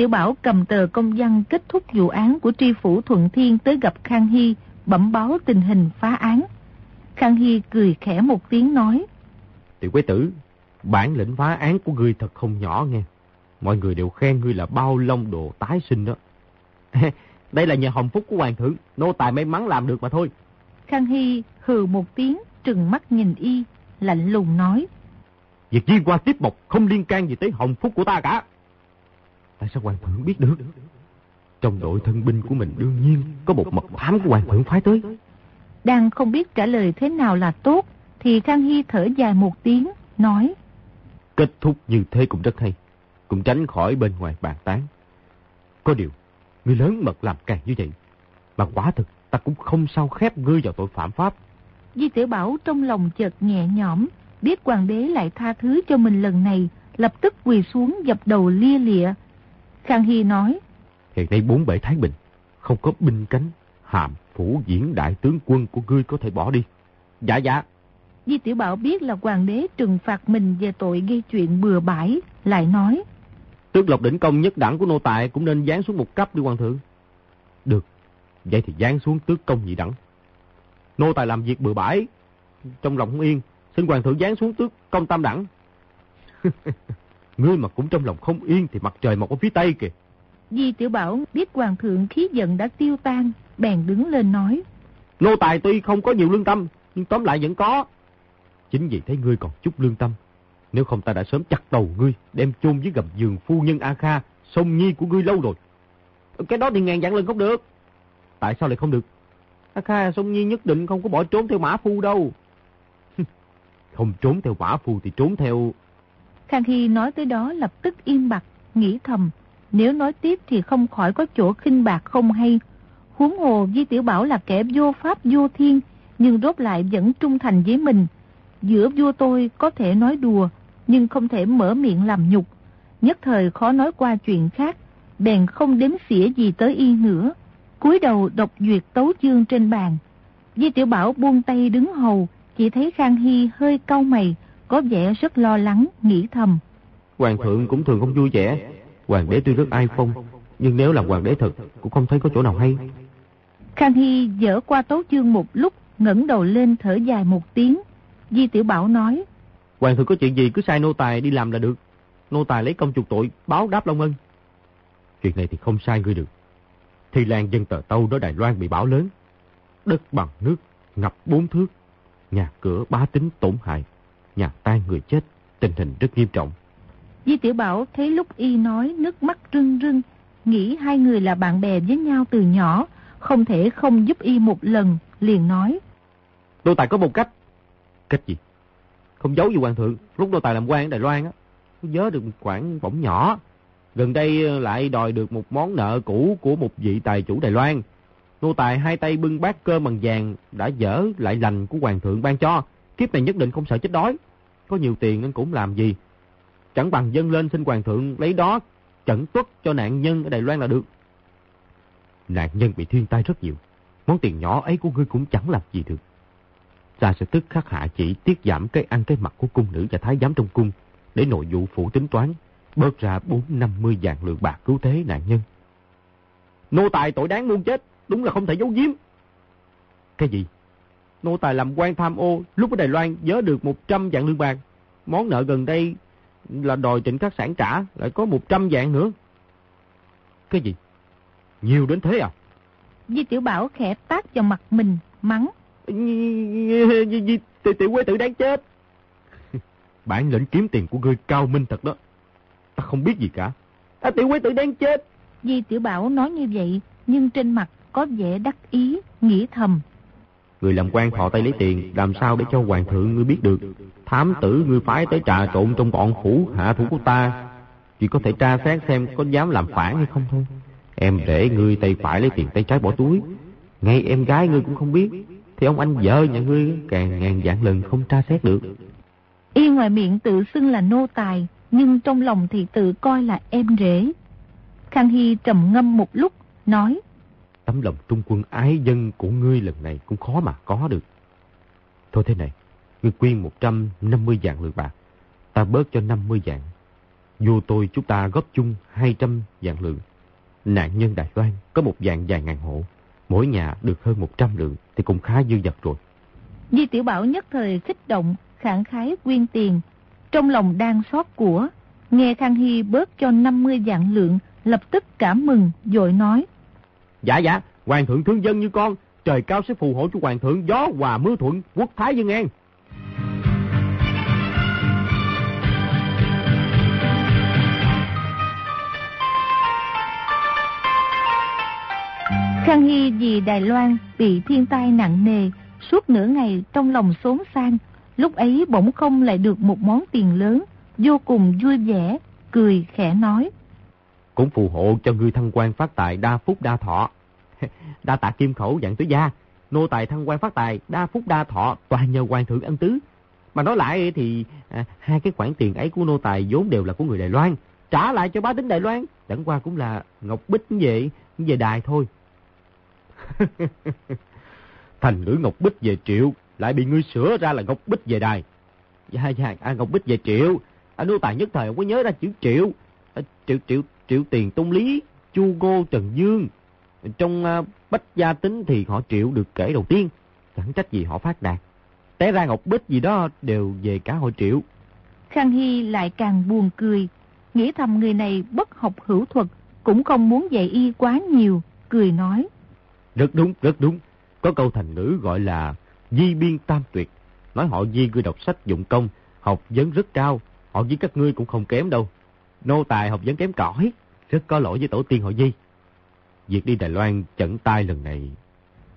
Tiểu Bảo cầm tờ công văn kết thúc vụ án của tri phủ Thuận Thiên tới gặp Khang Hy, bẩm báo tình hình phá án. Khang Hy cười khẽ một tiếng nói. Tiểu quế tử, bản lĩnh phá án của ngươi thật không nhỏ nghe. Mọi người đều khen ngươi là bao lông đồ tái sinh đó. Đây là nhờ hồng phúc của hoàng thượng, nô tài may mắn làm được mà thôi. Khang Hy hừ một tiếng, trừng mắt nhìn y, lạnh lùng nói. Việc viên qua tiếp mộc không liên can gì tới hồng phúc của ta cả. Tại sao hoàng thượng biết được? Trong đội thân binh của mình đương nhiên có một mật thám của hoàng thượng phái tới. Đang không biết trả lời thế nào là tốt, thì Khang Hy thở dài một tiếng, nói. Kết thúc như thế cũng rất hay, cũng tránh khỏi bên ngoài bàn tán. Có điều, người lớn mật làm càng như vậy, mà quả thực ta cũng không sao khép ngươi vào tội phạm pháp. Di tiểu Bảo trong lòng chợt nhẹ nhõm, biết hoàng đế lại tha thứ cho mình lần này, lập tức quỳ xuống dập đầu lia lịa. Khang Hy nói, Hiện nay bốn bể Thái Bình, không có binh cánh, hàm, phủ diễn đại tướng quân của ngươi có thể bỏ đi. Dạ dạ. Di Tiểu Bảo biết là hoàng đế trừng phạt mình về tội gây chuyện bừa bãi, lại nói. Tước lộc đỉnh công nhất đẳng của nô tài cũng nên dán xuống một cấp đi hoàng thượng. Được, vậy thì dán xuống tước công nhị đẳng. Nô tài làm việc bừa bãi, trong lòng không yên, xin hoàng thượng dán xuống tước công tam đẳng. Ngươi mà cũng trong lòng không yên thì mặt trời mọc ở phía tây kìa. Di Tiểu Bảo biết hoàng thượng khí giận đã tiêu tan, bèn đứng lên nói. Nô tài tuy không có nhiều lương tâm, nhưng tóm lại vẫn có. Chính vì thấy ngươi còn chút lương tâm. Nếu không ta đã sớm chặt đầu ngươi, đem chôn với gầm giường phu nhân A Kha, sông nhi của ngươi lâu rồi. Cái đó thì ngàn dặn lần không được. Tại sao lại không được? A Kha sông nhi nhất định không có bỏ trốn theo mã phu đâu. không trốn theo mã phu thì trốn theo... Khang Hy nói tới đó lập tức im bặt, nghĩ thầm. Nếu nói tiếp thì không khỏi có chỗ khinh bạc không hay. Huống hồ Di Tiểu Bảo là kẻ vô pháp vô thiên, nhưng rốt lại vẫn trung thành với mình. Giữa vua tôi có thể nói đùa, nhưng không thể mở miệng làm nhục. Nhất thời khó nói qua chuyện khác, bèn không đếm xỉa gì tới y nữa. cúi đầu đọc duyệt tấu chương trên bàn. Di Tiểu Bảo buông tay đứng hầu, chỉ thấy Khang Hy hơi cau mày, có vẻ rất lo lắng, nghĩ thầm. Hoàng thượng cũng thường không vui vẻ, Hoàng đế tuy rất ai phong, nhưng nếu làm hoàng đế thật, cũng không thấy có chỗ nào hay. Khang Hy dở qua tấu chương một lúc, ngẩng đầu lên thở dài một tiếng. Di Tiểu Bảo nói. Hoàng thượng có chuyện gì cứ sai nô tài đi làm là được. Nô tài lấy công chuộc tội, báo đáp Long Ân. Chuyện này thì không sai ngươi được. Thì làng dân tờ Tâu đó Đài Loan bị bão lớn. Đất bằng nước, ngập bốn thước. Nhà cửa bá tính tổn hại. Nhà tan người chết, tình hình rất nghiêm trọng. Di Tiểu Bảo thấy lúc y nói nước mắt rưng rưng, nghĩ hai người là bạn bè với nhau từ nhỏ, không thể không giúp y một lần, liền nói. Đô Tài có một cách. Cách gì? Không giấu gì hoàng thượng, lúc Đô Tài làm quan ở Đài Loan á, nhớ được một khoản bổng nhỏ. Gần đây lại đòi được một món nợ cũ của một vị tài chủ Đài Loan. Nô Tài hai tay bưng bát cơm bằng vàng đã dở lại lành của hoàng thượng ban cho. Kiếp này nhất định không sợ chết đói. Có nhiều tiền nên cũng làm gì Chẳng bằng dân lên xin hoàng thượng lấy đó trận tuất cho nạn nhân ở Đài Loan là được. Nạn nhân bị thiên tai rất nhiều. Món tiền nhỏ ấy của ngươi cũng chẳng làm gì được. Ta sẽ tức khắc hạ chỉ tiết giảm cái ăn cái mặt của cung nữ và thái giám trong cung để nội vụ phụ tính toán, bớt ra 4-50 vạn lượng bạc cứu thế nạn nhân. Nô tài tội đáng muôn chết, đúng là không thể giấu giếm. Cái gì? Nô tài làm quan tham ô, lúc ở Đài Loan nhớ được 100 vạn lương bạc. Món nợ gần đây là đòi trịnh các sản trả, lại có 100 vạn nữa. Cái gì? Nhiều đến thế à? Di Tiểu Bảo khẽ tát vào mặt mình, mắng. Di, tiểu quế tử đáng chết. Bản lệnh kiếm tiền của ngươi cao minh thật đó. Ta không biết gì cả. À, tiểu quế tử đáng chết. Di Tiểu Bảo nói như vậy, nhưng trên mặt có vẻ đắc ý, nghĩ thầm. Người làm quan thọ tay lấy tiền, làm sao để cho hoàng thượng ngươi biết được. Thám tử ngươi phái tới trà trộn trong bọn phủ hạ thủ của ta. Chỉ có thể tra xét xem có dám làm phản hay không thôi. Em để ngươi tay phải lấy tiền tay trái bỏ túi. Ngay em gái ngươi cũng không biết. Thì ông anh vợ nhà ngươi càng ngàn vạn lần không tra xét được. Y ngoài miệng tự xưng là nô tài, nhưng trong lòng thì tự coi là em rể. Khang Hy trầm ngâm một lúc, nói. Tấm lòng trung quân ái dân của ngươi lần này cũng khó mà có được. Thôi thế này, ngươi quyên 150 dạng lượng bạc, ta bớt cho 50 dạng. Vô tôi chúng ta góp chung 200 dạng lượng. Nạn nhân Đài Loan có một dạng vài ngàn hộ, mỗi nhà được hơn 100 lượng thì cũng khá dư dật rồi. Di Tiểu Bảo nhất thời kích động, khẳng khái quyên tiền. Trong lòng đang xót của, nghe Khang Hy bớt cho 50 dạng lượng, lập tức cảm mừng, dội nói. Dạ dạ, hoàng thượng thương dân như con, trời cao sẽ phù hộ cho hoàng thượng gió hòa mưa thuận, quốc thái dân an. Khang Hy vì Đài Loan bị thiên tai nặng nề, suốt nửa ngày trong lòng xốn sang, lúc ấy bỗng không lại được một món tiền lớn, vô cùng vui vẻ, cười khẽ nói. Cũng phù hộ cho ngươi thăng quan phát tài đa phúc đa thọ. đa tạ kim khẩu dạng tứ gia, nô tài thăng quan phát tài đa phúc đa thọ toàn nhờ hoàng thượng ân tứ. Mà nói lại thì à, hai cái khoản tiền ấy của nô tài vốn đều là của người Đài Loan, trả lại cho bá tính Đài Loan, chẳng qua cũng là ngọc bích về về đài thôi. Thành ngữ Ngọc Bích về triệu, lại bị ngươi sửa ra là Ngọc Bích về đài. Dạ, dạ, à, Ngọc Bích về triệu. À, nô tài nhất thời không có nhớ ra chữ triệu. À, triệu, triệu, triệu tiền tung lý, chu ngô trần dương. Trong à, bách gia tính thì họ triệu được kể đầu tiên. Chẳng trách gì họ phát đạt. Té ra Ngọc Bích gì đó đều về cả hội triệu. Khang Hy lại càng buồn cười. Nghĩ thầm người này bất học hữu thuật, cũng không muốn dạy y quá nhiều, cười nói. Rất đúng, rất đúng. Có câu thành ngữ gọi là di biên tam tuyệt. Nói họ di ngươi đọc sách dụng công, học vấn rất cao. Họ với các ngươi cũng không kém đâu. Nô tài học vấn kém cỏi, rất có lỗi với tổ tiên họ di. Việc đi Đài Loan chẩn tai lần này.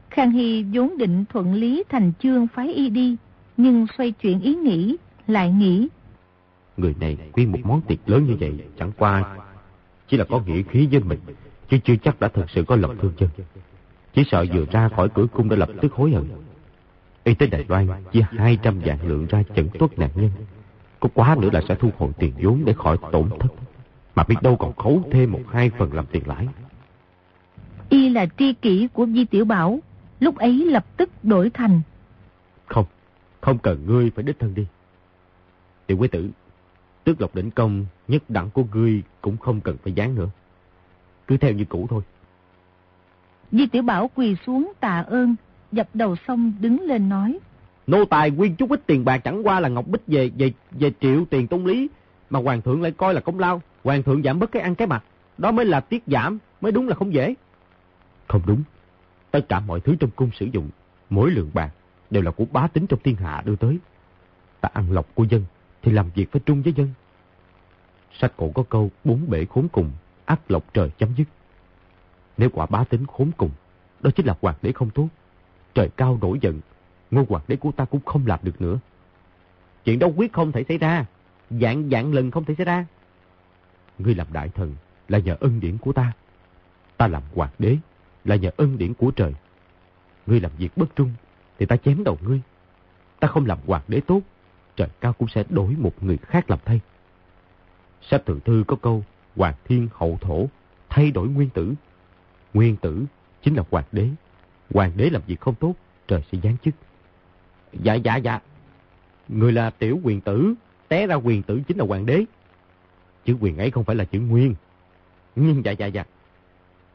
Khang Hy vốn định thuận lý thành chương phái y đi, nhưng xoay chuyển ý nghĩ, lại nghĩ. Người này quyên một món tiệc lớn như vậy, chẳng qua chỉ là có nghĩa khí với mình, chứ chưa chắc đã thật sự có lòng thương chân. Chỉ sợ vừa ra khỏi cửa cung đã lập tức hối hận. Y tới Đài Loan chia 200 vạn lượng ra chẩn tuất nạn nhân. Có quá nữa là sẽ thu hồi tiền vốn để khỏi tổn thất. Mà biết đâu còn khấu thêm một hai phần làm tiền lãi. Y là tri kỷ của Di Tiểu Bảo. Lúc ấy lập tức đổi thành. Không, không cần ngươi phải đích thân đi. Tiểu quý tử, tước lộc đỉnh công nhất đẳng của ngươi cũng không cần phải dán nữa. Cứ theo như cũ thôi. Di Tiểu Bảo quỳ xuống tạ ơn, dập đầu xong đứng lên nói. Nô tài quyên chút ít tiền bạc chẳng qua là Ngọc Bích về về về triệu tiền tung lý, mà hoàng thượng lại coi là công lao, hoàng thượng giảm bớt cái ăn cái mặt, đó mới là tiết giảm, mới đúng là không dễ. Không đúng, tất cả mọi thứ trong cung sử dụng, mỗi lượng bạc đều là của bá tính trong thiên hạ đưa tới. Ta ăn lộc của dân thì làm việc phải trung với dân. Sách cổ có câu bốn bể khốn cùng, ác lộc trời chấm dứt. Nếu quả bá tính khốn cùng, đó chính là hoàng đế không tốt. Trời cao nổi giận, ngôi hoàng đế của ta cũng không làm được nữa. Chuyện đó quyết không thể xảy ra, dạng dạng lần không thể xảy ra. Ngươi làm đại thần là nhờ ân điển của ta. Ta làm hoàng đế là nhờ ân điển của trời. Ngươi làm việc bất trung thì ta chém đầu ngươi. Ta không làm hoàng đế tốt, trời cao cũng sẽ đổi một người khác làm thay. Sách thượng thư có câu hoàng thiên hậu thổ, thay đổi nguyên tử, Nguyên tử chính là hoàng đế. Hoàng đế làm việc không tốt, trời sẽ giáng chức. Dạ, dạ, dạ. Người là tiểu quyền tử, té ra quyền tử chính là hoàng đế. Chữ quyền ấy không phải là chữ nguyên. Nhưng dạ, dạ, dạ.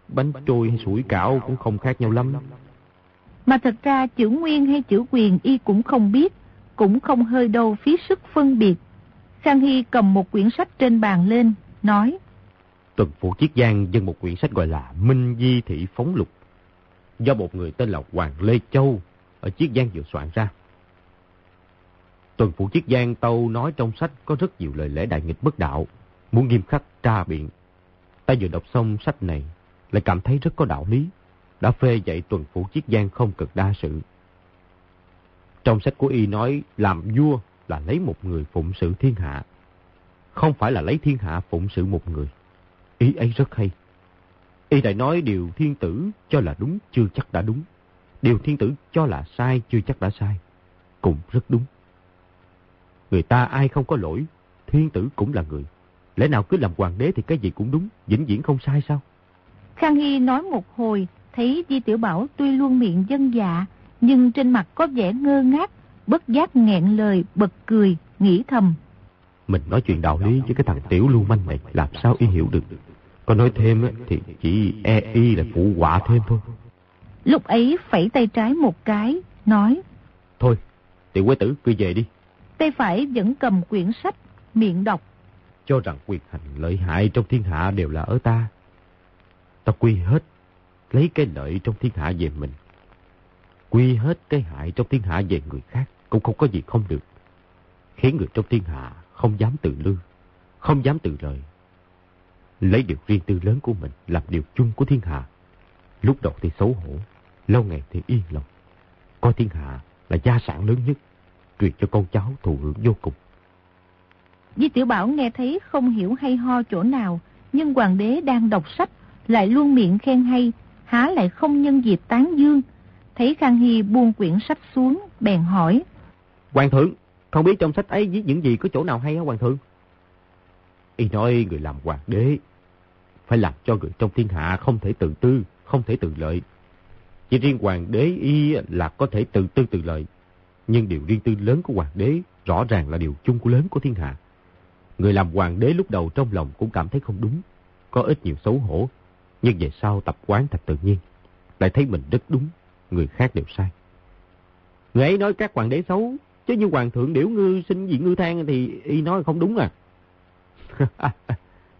Bánh trôi hay sủi cảo cũng không khác nhau lắm. Mà thật ra chữ nguyên hay chữ quyền y cũng không biết, cũng không hơi đâu phí sức phân biệt. Khang Hy cầm một quyển sách trên bàn lên, nói. Tuần Phủ Chiết Giang dân một quyển sách gọi là Minh Di Thị Phóng Lục, do một người tên là Hoàng Lê Châu ở Chiết Giang vừa soạn ra. Tuần Phủ Chiết Giang Tâu nói trong sách có rất nhiều lời lẽ đại nghịch bất đạo, muốn nghiêm khắc tra biện. Ta vừa đọc xong sách này, lại cảm thấy rất có đạo lý, đã phê dạy Tuần Phủ Chiết Giang không cực đa sự. Trong sách của y nói làm vua là lấy một người phụng sự thiên hạ. Không phải là lấy thiên hạ phụng sự một người. Ý ấy rất hay. Y lại nói điều thiên tử cho là đúng chưa chắc đã đúng. Điều thiên tử cho là sai chưa chắc đã sai. Cũng rất đúng. Người ta ai không có lỗi, thiên tử cũng là người. Lẽ nào cứ làm hoàng đế thì cái gì cũng đúng, vĩnh viễn không sai sao? Khang Hy nói một hồi, thấy Di Tiểu Bảo tuy luôn miệng dân dạ, nhưng trên mặt có vẻ ngơ ngác, bất giác nghẹn lời, bật cười, nghĩ thầm. Mình nói chuyện đạo lý với cái thằng tiểu lưu manh này, làm sao y hiểu được. Có nói thêm thì chỉ e y là phụ họa thêm thôi. Lúc ấy phẩy tay trái một cái, nói. Thôi, tiểu quế tử cứ về đi. Tay phải vẫn cầm quyển sách, miệng đọc. Cho rằng quyền hành lợi hại trong thiên hạ đều là ở ta. Ta quy hết, lấy cái lợi trong thiên hạ về mình. Quy hết cái hại trong thiên hạ về người khác, cũng không có gì không được. Khiến người trong thiên hạ không dám tự lư, không dám tự lợi. Lấy điều riêng tư lớn của mình làm điều chung của thiên hạ. Lúc đầu thì xấu hổ, lâu ngày thì yên lòng. Coi thiên hạ là gia sản lớn nhất, truyền cho con cháu thù hưởng vô cùng. Di Tiểu Bảo nghe thấy không hiểu hay ho chỗ nào, nhưng hoàng đế đang đọc sách, lại luôn miệng khen hay, há lại không nhân dịp tán dương. Thấy Khang Hy buông quyển sách xuống, bèn hỏi. Hoàng thượng, không biết trong sách ấy viết những gì có chỗ nào hay hả Hoàng thượng? Y nói người làm hoàng đế, phải làm cho người trong thiên hạ không thể tự tư, không thể tự lợi. Chỉ riêng hoàng đế y là có thể tự tư tự lợi. Nhưng điều riêng tư lớn của hoàng đế rõ ràng là điều chung của lớn của thiên hạ. Người làm hoàng đế lúc đầu trong lòng cũng cảm thấy không đúng, có ít nhiều xấu hổ, nhưng về sau tập quán thật tự nhiên, lại thấy mình rất đúng, người khác đều sai. Người ấy nói các hoàng đế xấu, chứ như hoàng thượng điểu ngư sinh dị ngư thang thì y nói không đúng à.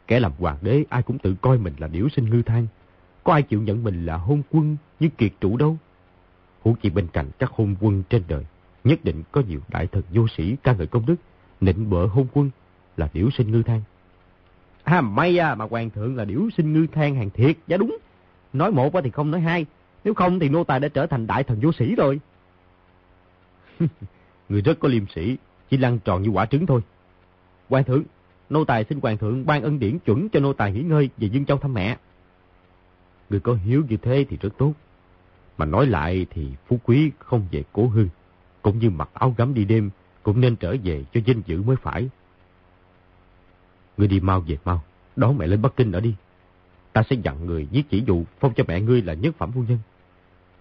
Kẻ làm hoàng đế ai cũng tự coi mình là điểu sinh ngư thang. Có ai chịu nhận mình là hôn quân như kiệt trụ đâu. hữu chi bên cạnh các hôn quân trên đời, nhất định có nhiều đại thần vô sĩ ca ngợi công đức, nịnh bợ hôn quân là điểu sinh ngư thang. À may à, mà hoàng thượng là điểu sinh ngư thang hàng thiệt, giá đúng. Nói một thì không nói hai, nếu không thì nô tài đã trở thành đại thần vô sĩ rồi. Người rất có liêm sĩ, chỉ lăn tròn như quả trứng thôi. Hoàng thượng, nô tài xin hoàng thượng ban ân điển chuẩn cho nô tài nghỉ ngơi về Dương Châu thăm mẹ. Người có hiếu như thế thì rất tốt. Mà nói lại thì phú quý không về cố hương, cũng như mặc áo gấm đi đêm, cũng nên trở về cho danh dự mới phải. Ngươi đi mau về mau, đón mẹ lên Bắc Kinh ở đi. Ta sẽ dặn người viết chỉ dụ phong cho mẹ ngươi là nhất phẩm phu nhân.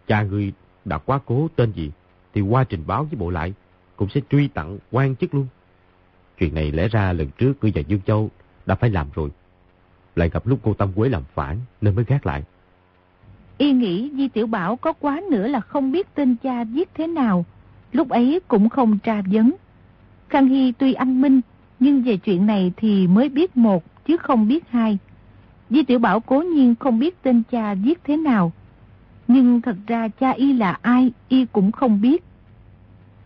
Cha ngươi đã quá cố tên gì thì qua trình báo với bộ lại, cũng sẽ truy tặng quan chức luôn. Chuyện này lẽ ra lần trước ngươi và Dương Châu đã phải làm rồi. Lại gặp lúc cô Tâm Quế làm phản nên mới gác lại. Y nghĩ Di Tiểu Bảo có quá nữa là không biết tên cha viết thế nào. Lúc ấy cũng không tra vấn. Khang Hy tuy anh minh, nhưng về chuyện này thì mới biết một chứ không biết hai. Di Tiểu Bảo cố nhiên không biết tên cha viết thế nào. Nhưng thật ra cha y là ai y cũng không biết.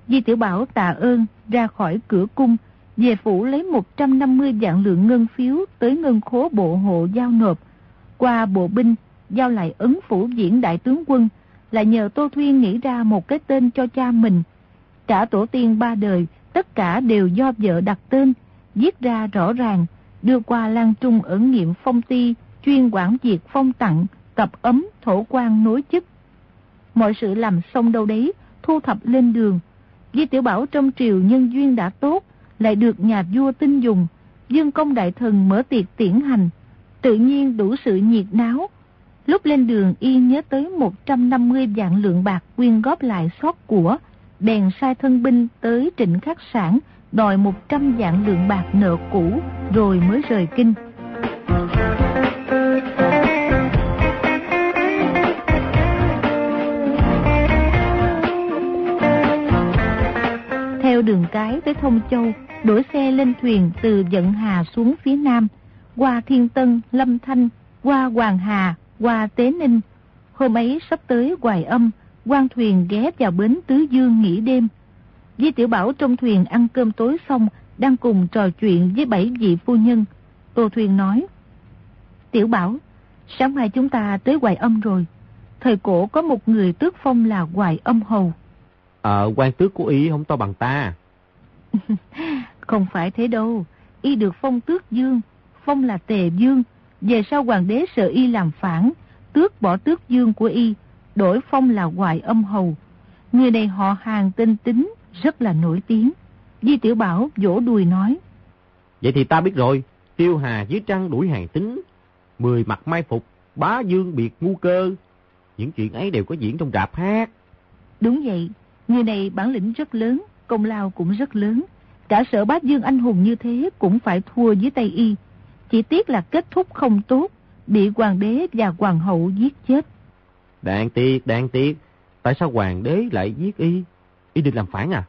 Di Tiểu Bảo tạ ơn ra khỏi cửa cung, về phủ lấy 150 dạng lượng ngân phiếu tới ngân khố bộ hộ giao nộp. Qua bộ binh, giao lại ấn phủ diễn đại tướng quân, là nhờ Tô Thuyên nghĩ ra một cái tên cho cha mình. trả tổ tiên ba đời, tất cả đều do vợ đặt tên, viết ra rõ ràng, đưa qua Lan Trung ở nghiệm phong ti, chuyên quản việc phong tặng, tập ấm, thổ quan nối chức. Mọi sự làm xong đâu đấy, thu thập lên đường. Di Tiểu Bảo trong triều nhân duyên đã tốt, lại được nhà vua tin dùng, dương công đại thần mở tiệc tiễn hành, tự nhiên đủ sự nhiệt náo. Lúc lên đường y nhớ tới 150 vạn lượng bạc quyên góp lại sót của, bèn sai thân binh tới trịnh khắc sản, đòi 100 vạn lượng bạc nợ cũ, rồi mới rời kinh. Theo đường cái tới Thông Châu, đổi xe lên thuyền từ Dận Hà xuống phía Nam, qua Thiên Tân, Lâm Thanh, qua Hoàng Hà, qua Tế Ninh. Hôm ấy sắp tới Hoài Âm, quan thuyền ghé vào bến Tứ Dương nghỉ đêm. Di Tiểu Bảo trong thuyền ăn cơm tối xong, đang cùng trò chuyện với bảy vị phu nhân. Tô Thuyền nói, Tiểu Bảo, sáng mai chúng ta tới Hoài Âm rồi. Thời cổ có một người tước phong là Hoài Âm Hầu. Ờ, quan tước của y không to bằng ta. không phải thế đâu. Y được phong tước dương, phong là tề dương. Về sau hoàng đế sợ y làm phản, tước bỏ tước dương của y, đổi phong là hoài âm hầu. Người này họ hàng tên tính, rất là nổi tiếng. Di Tiểu Bảo vỗ đùi nói. Vậy thì ta biết rồi, tiêu hà dưới trăng đuổi hàng tính, mười mặt mai phục, bá dương biệt ngu cơ. Những chuyện ấy đều có diễn trong rạp hát. Đúng vậy, người này bản lĩnh rất lớn, công lao cũng rất lớn. Cả sở bá dương anh hùng như thế cũng phải thua dưới tay y. Chỉ tiếc là kết thúc không tốt, bị hoàng đế và hoàng hậu giết chết. Đáng tiếc, đáng tiếc. Tại sao hoàng đế lại giết y? Y định làm phản à?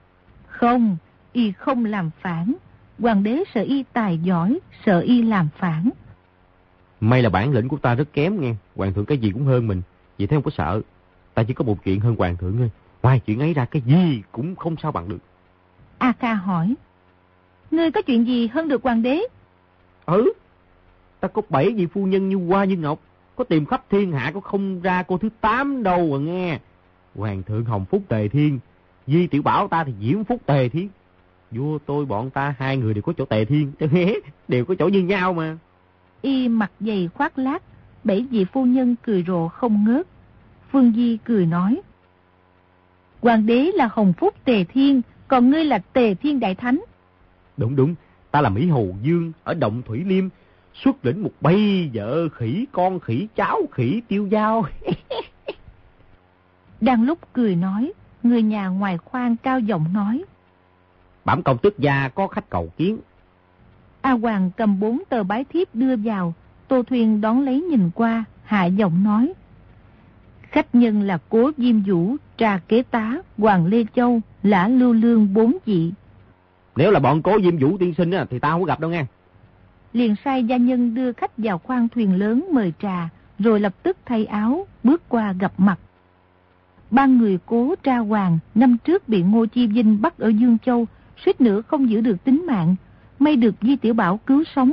Không, y không làm phản. Hoàng đế sợ y tài giỏi, sợ y làm phản. May là bản lĩnh của ta rất kém nghe. Hoàng thượng cái gì cũng hơn mình. Vậy thế không có sợ. Ta chỉ có một chuyện hơn hoàng thượng thôi. Ngoài chuyện ấy ra cái gì cũng không sao bằng được. A ca hỏi. Ngươi có chuyện gì hơn được hoàng đế? Ừ. Ta có bảy vị phu nhân như hoa như ngọc. Có tìm khắp thiên hạ có không ra cô thứ tám đâu à nghe. Hoàng thượng Hồng Phúc Tề Thiên. Di tiểu bảo ta thì Diễm Phúc Tề Thiên. Vua tôi bọn ta hai người đều có chỗ Tề Thiên. đều có chỗ như nhau mà. Y mặt dày khoác lác. Bảy vị phu nhân cười rộ không ngớt. Phương Di cười nói. Hoàng đế là Hồng Phúc Tề Thiên, còn ngươi là Tề Thiên Đại Thánh. Đúng đúng, ta là Mỹ Hồ Dương ở Động Thủy Liêm, xuất lĩnh một bay vợ khỉ con khỉ cháu khỉ tiêu giao. Đang lúc cười nói, người nhà ngoài khoang cao giọng nói. Bẩm công tước gia có khách cầu kiến. A Hoàng cầm bốn tờ bái thiếp đưa vào, Tô Thuyền đón lấy nhìn qua, hạ giọng nói. Khách nhân là Cố Diêm Vũ, Trà Kế Tá, Hoàng Lê Châu, Lã Lưu Lương bốn vị. Nếu là bọn Cố Diêm Vũ tiên sinh thì tao không gặp đâu nghe. Liền sai gia nhân đưa khách vào khoang thuyền lớn mời trà, rồi lập tức thay áo, bước qua gặp mặt. Ba người cố tra hoàng, năm trước bị Ngô Chi Vinh bắt ở Dương Châu, suýt nữa không giữ được tính mạng, may được Di Tiểu Bảo cứu sống.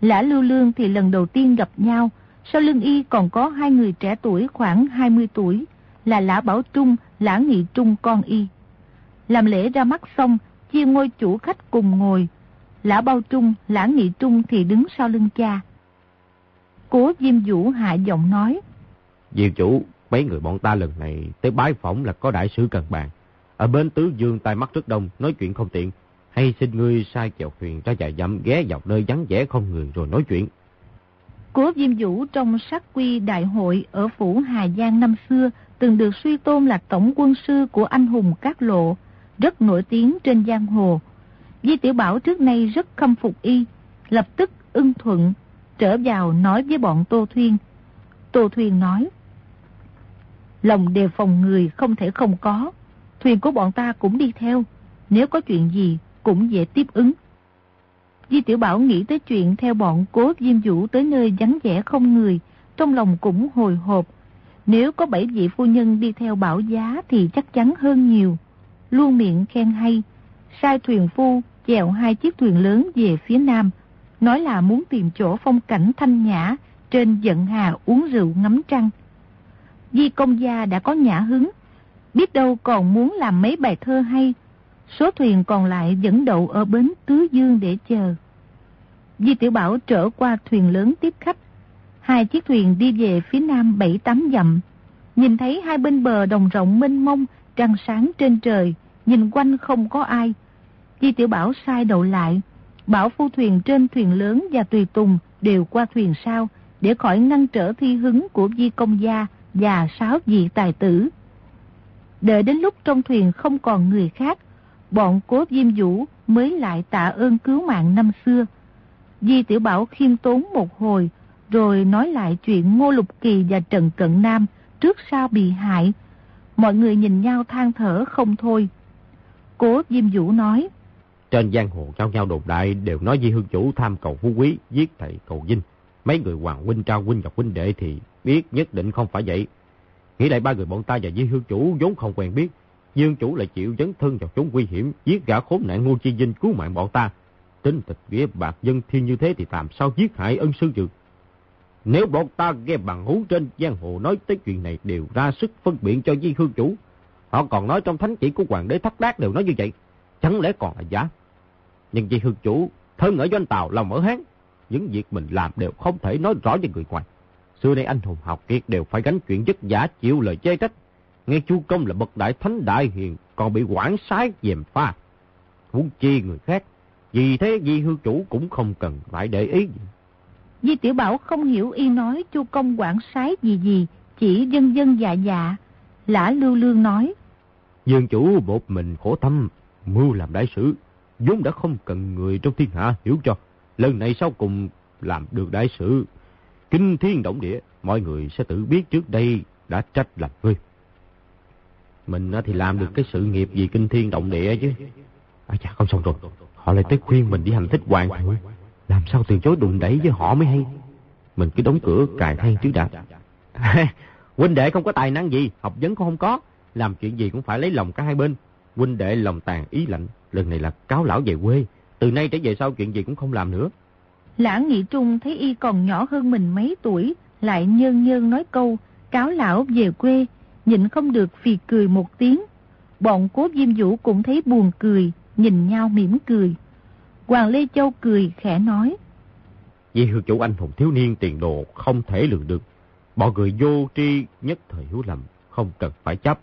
Lã Lưu Lương thì lần đầu tiên gặp nhau, sau lưng y còn có hai người trẻ tuổi khoảng 20 tuổi, là Lã Bảo Trung, Lã Nghị Trung con y. Làm lễ ra mắt xong, chia ngôi chủ khách cùng ngồi. Lã Bao Trung, Lã Nghị Trung thì đứng sau lưng cha. Cố Diêm Vũ hạ giọng nói. Diệu chủ, mấy người bọn ta lần này tới bái phỏng là có đại sứ cần bàn. Ở bên Tứ Dương tai mắt rất đông, nói chuyện không tiện. Hay xin ngươi sai chèo thuyền ra dài dặm ghé vào nơi vắng vẻ không người rồi nói chuyện. Cố Diêm Vũ trong sát quy đại hội ở phủ Hà Giang năm xưa từng được suy tôn là tổng quân sư của anh hùng Cát Lộ, rất nổi tiếng trên giang hồ. Di Tiểu Bảo trước nay rất khâm phục y, lập tức ưng thuận, trở vào nói với bọn Tô Thuyên. Tô Thuyên nói, Lòng đề phòng người không thể không có, thuyền của bọn ta cũng đi theo, nếu có chuyện gì cũng dễ tiếp ứng. Di Tiểu Bảo nghĩ tới chuyện theo bọn cố Diêm Vũ tới nơi vắng vẻ không người, trong lòng cũng hồi hộp. Nếu có bảy vị phu nhân đi theo bảo giá thì chắc chắn hơn nhiều. Luôn miệng khen hay, sai thuyền phu chèo hai chiếc thuyền lớn về phía nam, nói là muốn tìm chỗ phong cảnh thanh nhã trên dận hà uống rượu ngắm trăng. Di công gia đã có nhã hứng, biết đâu còn muốn làm mấy bài thơ hay, số thuyền còn lại vẫn đậu ở bến Tứ Dương để chờ. Di Tiểu Bảo trở qua thuyền lớn tiếp khách. Hai chiếc thuyền đi về phía nam bảy tám dặm. Nhìn thấy hai bên bờ đồng rộng mênh mông, trăng sáng trên trời, nhìn quanh không có ai. Di Tiểu Bảo sai đầu lại, bảo phu thuyền trên thuyền lớn và tùy tùng đều qua thuyền sau, để khỏi ngăn trở thi hứng của Di Công Gia và sáu vị tài tử. Đợi đến lúc trong thuyền không còn người khác, bọn cố Diêm Vũ mới lại tạ ơn cứu mạng năm xưa. Di Tiểu Bảo khiêm tốn một hồi, rồi nói lại chuyện Ngô Lục Kỳ và Trần Cận Nam trước sau bị hại. Mọi người nhìn nhau than thở không thôi. Cố Diêm Vũ nói. Trên giang hồ cao nhau đồn đại đều nói Di Hương Chủ tham cầu phú quý, giết thầy cầu dinh. Mấy người hoàng huynh trao huynh gặp huynh đệ thì biết nhất định không phải vậy. Nghĩ lại ba người bọn ta và Di Hương Chủ vốn không quen biết. Dương Chủ lại chịu dấn thân vào chốn nguy hiểm, giết gã khốn nạn Ngô Chi Vinh cứu mạng bọn ta. Tính tịch nghĩa bạc dân thiên như thế thì làm sao giết hại ân sư được. Nếu bọn ta nghe bằng hú trên giang hồ nói tới chuyện này đều ra sức phân biện cho Di Hương Chủ, Họ còn nói trong thánh chỉ của hoàng đế thất đát đều nói như vậy. Chẳng lẽ còn là giả? Nhưng vì hương chủ thân ở doanh tàu lòng ở Hán. Những việc mình làm đều không thể nói rõ với người ngoài. Xưa nay anh hùng học kiệt đều phải gánh chuyện vất giả chịu lời chê trách. Nghe chu công là bậc đại thánh đại hiền còn bị quản sái dèm pha. Muốn chi người khác. Vì thế Di hương chủ cũng không cần phải để ý gì. Di Tiểu Bảo không hiểu y nói chu công quản sái gì gì, chỉ dân dân dạ dạ. Lã lưu lương nói. Dương chủ một mình khổ tâm, mưu làm đại sử, vốn đã không cần người trong thiên hạ hiểu cho. Lần này sau cùng làm được đại sự kinh thiên động địa, mọi người sẽ tự biết trước đây đã trách làm ngươi. Mình thì làm được cái sự nghiệp gì kinh thiên động địa chứ. À chà, không xong rồi. Họ lại tới khuyên mình đi hành thích hoàng thượng. Làm sao từ chối đụng đẩy với họ mới hay. Mình cứ đóng cửa cài than trước đã. huynh đệ không có tài năng gì, học vấn cũng không có. Làm chuyện gì cũng phải lấy lòng cả hai bên. Huynh đệ lòng tàn ý lạnh. Lần này là cáo lão về quê. Từ nay trở về sau chuyện gì cũng không làm nữa. Lã Nghị Trung thấy y còn nhỏ hơn mình mấy tuổi, lại nhơn nhơn nói câu, cáo lão về quê, nhịn không được phì cười một tiếng. Bọn cố Diêm Vũ cũng thấy buồn cười, nhìn nhau mỉm cười. Hoàng Lê Châu cười khẽ nói. Vì hư chủ anh hùng thiếu niên tiền đồ không thể lường được. Bọn người vô tri nhất thời hiểu lầm, không cần phải chấp.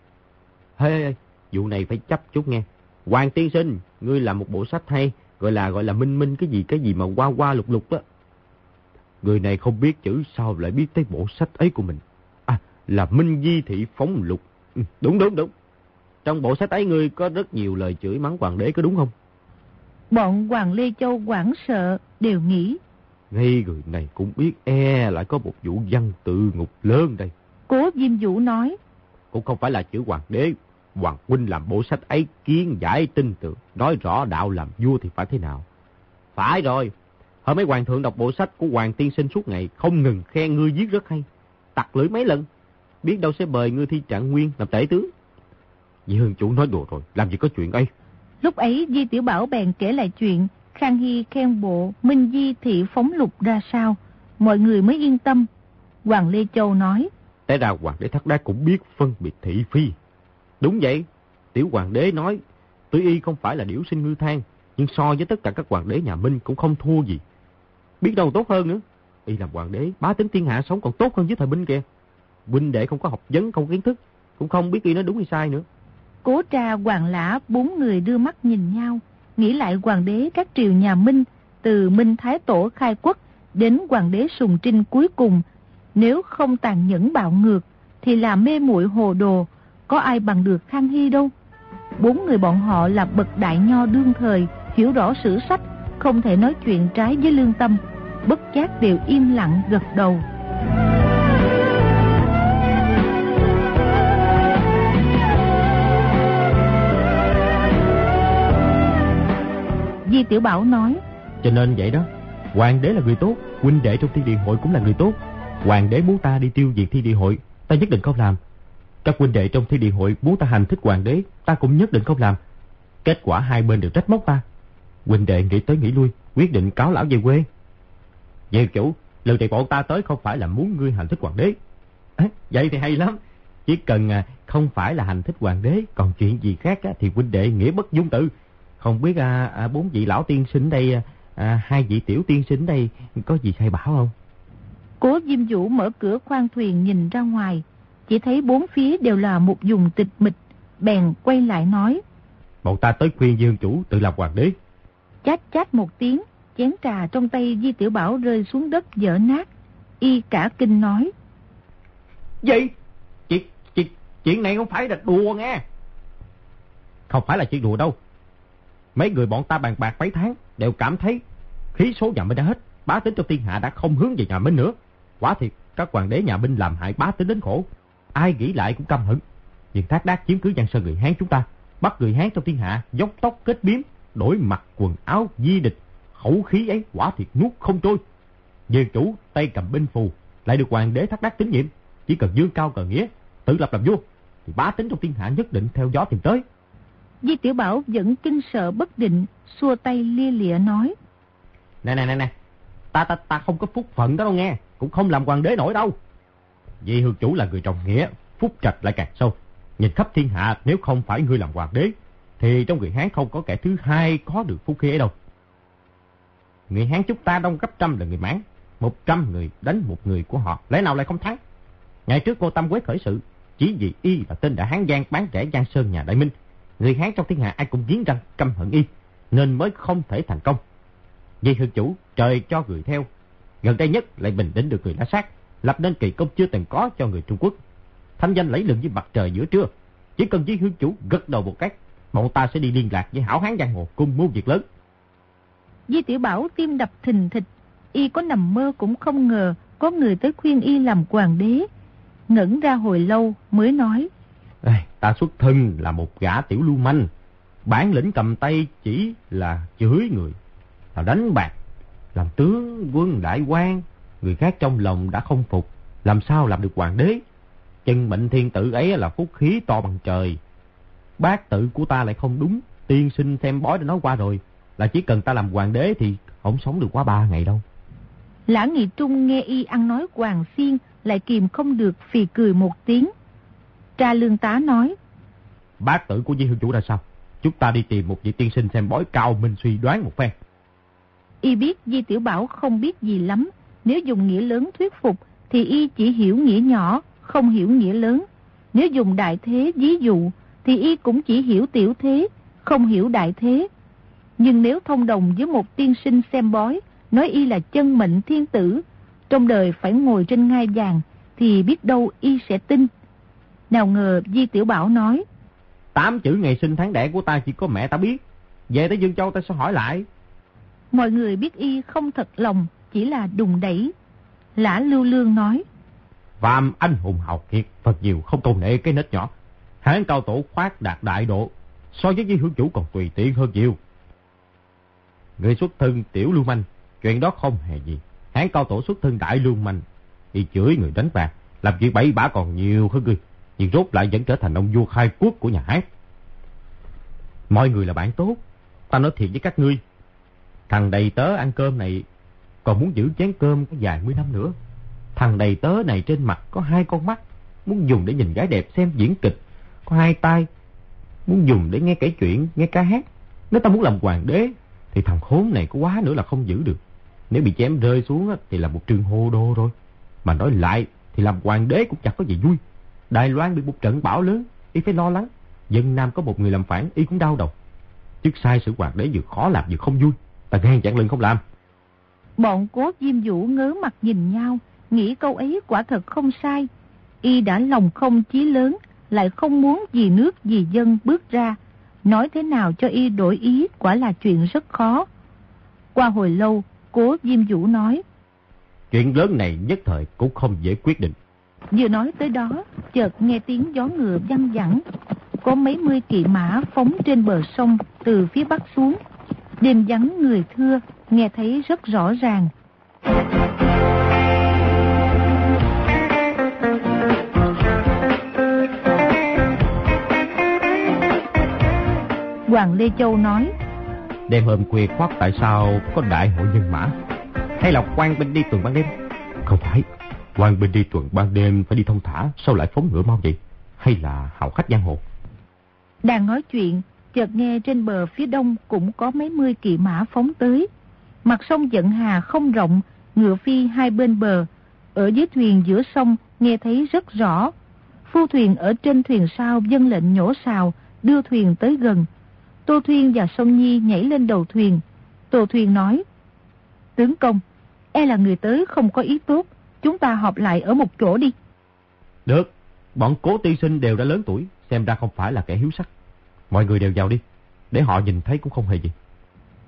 Hê, hey, vụ này phải chấp chút nghe. Hoàng tiên sinh, ngươi làm một bộ sách hay, gọi là gọi là minh minh cái gì cái gì mà qua qua lục lục á. Người này không biết chữ sao lại biết tới bộ sách ấy của mình. À, là Minh Di Thị Phóng Lục. Ừ, đúng đúng đúng. Trong bộ sách ấy ngươi có rất nhiều lời chửi mắng hoàng đế có đúng không? Bọn Hoàng Lê Châu quảng sợ đều nghĩ. Ngay người này cũng biết e lại có một vụ văn tự ngục lớn đây. Cố Diêm Vũ nói. Cũng không phải là chữ hoàng đế. Hoàng huynh làm bộ sách ấy kiến giải tin tưởng. Nói rõ đạo làm vua thì phải thế nào. Phải rồi. Hồi mấy hoàng thượng đọc bộ sách của hoàng tiên sinh suốt ngày. Không ngừng khen ngươi viết rất hay. Tặc lưỡi mấy lần. Biết đâu sẽ bời ngươi thi trạng nguyên làm tể tướng. Dì Hương chủ nói đùa rồi. Làm gì có chuyện ấy. Lúc ấy Di Tiểu Bảo bèn kể lại chuyện Khang Hy khen bộ Minh Di thị phóng lục ra sao. Mọi người mới yên tâm. Hoàng Lê Châu nói. Té ra hoàng đế thất đá cũng biết phân biệt thị phi. Đúng vậy. Tiểu hoàng đế nói tuy y không phải là điểu sinh ngư thang. Nhưng so với tất cả các hoàng đế nhà Minh cũng không thua gì. Biết đâu tốt hơn nữa. Y làm hoàng đế bá tính thiên hạ sống còn tốt hơn với thời binh kìa. Huynh đệ không có học vấn, không có kiến thức. Cũng không biết y nói đúng hay sai nữa. Cố trà hoàng lã bốn người đưa mắt nhìn nhau, nghĩ lại hoàng đế các triều nhà Minh, từ Minh Thái Tổ khai quốc đến hoàng đế Sùng Trinh cuối cùng. Nếu không tàn nhẫn bạo ngược, thì là mê muội hồ đồ, có ai bằng được Khang Hy đâu. Bốn người bọn họ là bậc đại nho đương thời, hiểu rõ sử sách, không thể nói chuyện trái với lương tâm, bất giác đều im lặng gật đầu. Di Tiểu Bảo nói Cho nên vậy đó Hoàng đế là người tốt Huynh đệ trong thiên địa hội cũng là người tốt Hoàng đế muốn ta đi tiêu diệt thiên địa hội Ta nhất định không làm các huynh đệ trong thiên địa hội muốn ta hành thích hoàng đế Ta cũng nhất định không làm. Kết quả hai bên đều trách móc ta. Huynh đệ nghĩ tới nghĩ lui Quyết định cáo lão về quê. Về chủ Lần này bọn ta tới không phải là muốn ngươi hành thích hoàng đế. À, Vậy thì hay lắm. Chỉ cần à, không phải là hành thích hoàng đế Còn chuyện gì khác á, thì huynh đệ nghĩa bất dung tự. Không biết à, à, bốn vị lão tiên sinh đây, à, à hai vị tiểu tiên sinh đây có gì sai bảo không? Cố Diêm Vũ mở cửa khoang thuyền nhìn ra ngoài, chỉ thấy bốn phía đều là một vùng tịch mịch, bèn quay lại nói. Bọn ta tới khuyên dương chủ tự làm hoàng đế. Chát chát một tiếng, chén trà trong tay Di Tiểu Bảo rơi xuống đất dở nát. Y cả kinh nói. Gì? Chuyện, chuyện, chuyện này không phải là đùa nghe. Không phải là chuyện đùa đâu. Mấy người bọn ta bàn bạc mấy tháng đều cảm thấy khí số nhà Minh đã hết. Bá tính trong thiên hạ đã không hướng về nhà Minh nữa. Quả thiệt, các hoàng đế nhà Minh làm hại bá tính đến khổ. Ai nghĩ lại cũng căm hận. Nhưng thác đác chiếm cứ giang sơn người Hán chúng ta. Bắt người Hán trong thiên hạ, dốc tóc kết biếm, đổi mặt quần áo di địch. Khẩu khí ấy quả thiệt nuốt không trôi. Về chủ tay cầm binh phù, lại được hoàng đế thác đác tín nhiệm. Chỉ cần dương cao cờ nghĩa, tự lập làm vua, thì bá tính trong thiên hạ nhất định theo gió tìm tới. Di Tiểu Bảo vẫn kinh sợ bất định, xua tay lia lịa nói. Nè nè nè nè, ta ta ta không có phúc phận đó đâu nghe, cũng không làm hoàng đế nổi đâu. Vị hương chủ là người trọng nghĩa, phúc trạch lại càng sâu. Nhìn khắp thiên hạ nếu không phải ngươi làm hoàng đế, thì trong người Hán không có kẻ thứ hai có được phú khí ấy đâu. Người Hán chúng ta đông gấp trăm là người mãn, một trăm người đánh một người của họ, lẽ nào lại không thắng? Ngày trước cô Tâm Quế khởi sự, chỉ vì y là tên đã Hán Giang bán rẻ Giang Sơn nhà Đại Minh. Người Hán trong thiên hạ ai cũng giếng răng căm hận y, nên mới không thể thành công. Vì hương chủ, trời cho người theo. Gần đây nhất lại bình định được người đã sát, lập nên kỳ công chưa từng có cho người Trung Quốc. Thanh danh lấy lừng như mặt trời giữa trưa. Chỉ cần với hương chủ gật đầu một cái, bọn ta sẽ đi liên lạc với hảo hán giang hồ cùng mưu việc lớn. Di Tiểu Bảo tim đập thình thịch, y có nằm mơ cũng không ngờ có người tới khuyên y làm hoàng đế. Ngẩn ra hồi lâu mới nói. Ê, ta xuất thân là một gã tiểu lưu manh. Bản lĩnh cầm tay chỉ là chửi người, là đánh bạc, làm tướng quân đại quan. Người khác trong lòng đã không phục, làm sao làm được hoàng đế. Chân mệnh thiên tử ấy là phúc khí to bằng trời. Bác tự của ta lại không đúng, tiên sinh xem bói đã nói qua rồi. Là chỉ cần ta làm hoàng đế thì không sống được quá ba ngày đâu. Lã Nghị Trung nghe y ăn nói hoàng xiên, lại kìm không được phì cười một tiếng. Tra lương tá nói. Bác tử của Di Hương Chủ ra sao? Chúng ta đi tìm một vị tiên sinh xem bói cao minh suy đoán một phen. Y biết Di Tiểu Bảo không biết gì lắm. Nếu dùng nghĩa lớn thuyết phục, thì y chỉ hiểu nghĩa nhỏ, không hiểu nghĩa lớn. Nếu dùng đại thế ví dụ, thì y cũng chỉ hiểu tiểu thế, không hiểu đại thế. Nhưng nếu thông đồng với một tiên sinh xem bói, nói y là chân mệnh thiên tử, trong đời phải ngồi trên ngai vàng, thì biết đâu y sẽ tin. Nào ngờ Di Tiểu Bảo nói, Tám chữ ngày sinh tháng đẻ của ta chỉ có mẹ ta biết, về tới Dương Châu ta sẽ hỏi lại. Mọi người biết y không thật lòng, chỉ là đùng đẩy. Lã Lưu Lương nói, Phạm anh hùng hào kiệt, Phật nhiều không tôn nệ cái nết nhỏ. Hán cao tổ khoát đạt đại độ, so với với hương chủ còn tùy tiện hơn nhiều. Người xuất thân tiểu lưu manh, chuyện đó không hề gì. Hán cao tổ xuất thân đại lưu manh, y chửi người đánh bạc, làm chuyện bậy bạ còn nhiều hơn người, nhưng rốt lại vẫn trở thành ông vua khai quốc của nhà hát. Mọi người là bạn tốt, ta nói thiệt với các ngươi. Thằng đầy tớ ăn cơm này còn muốn giữ chén cơm có vài mươi năm nữa. Thằng đầy tớ này trên mặt có hai con mắt, muốn dùng để nhìn gái đẹp xem diễn kịch. Có hai tay, muốn dùng để nghe kể chuyện, nghe ca hát. Nếu ta muốn làm hoàng đế, thì thằng khốn này có quá nữa là không giữ được. Nếu bị chém rơi xuống thì là một trường hô đô rồi. Mà nói lại thì làm hoàng đế cũng chẳng có gì vui. Đài Loan bị một trận bão lớn, y phải lo lắng. Dân Nam có một người làm phản, y cũng đau đầu. Chức sai sự hoàng đế vừa khó làm vừa không vui. Ta gan chặn lưng không làm. Bọn cố Diêm Vũ ngớ mặt nhìn nhau, nghĩ câu ấy quả thật không sai. Y đã lòng không chí lớn, lại không muốn vì nước vì dân bước ra. Nói thế nào cho y đổi ý quả là chuyện rất khó. Qua hồi lâu, cố Diêm Vũ nói. Chuyện lớn này nhất thời cũng không dễ quyết định. Vừa nói tới đó, chợt nghe tiếng gió ngựa văng vẳng. Có mấy mươi kỵ mã phóng trên bờ sông từ phía bắc xuống. Đêm vắng người thưa, nghe thấy rất rõ ràng. Hoàng Lê Châu nói Đêm hôm khuya khoát tại sao có đại hội nhân mã? Hay là quan binh đi tuần ban đêm? Không phải quan binh đi tuần ban đêm phải đi thông thả Sao lại phóng ngựa mau vậy? Hay là hào khách giang hồ? Đang nói chuyện Chợt nghe trên bờ phía đông cũng có mấy mươi kỵ mã phóng tới Mặt sông Dận hà không rộng Ngựa phi hai bên bờ Ở dưới thuyền giữa sông nghe thấy rất rõ Phu thuyền ở trên thuyền sau dân lệnh nhổ xào Đưa thuyền tới gần Tô Thuyên và Sông Nhi nhảy lên đầu thuyền. Tô Thuyên nói, Tướng công, e là người tới không có ý tốt, chúng ta họp lại ở một chỗ đi. Được, bọn cố tiên sinh đều đã lớn tuổi, xem ra không phải là kẻ hiếu sắc. Mọi người đều vào đi, để họ nhìn thấy cũng không hề gì.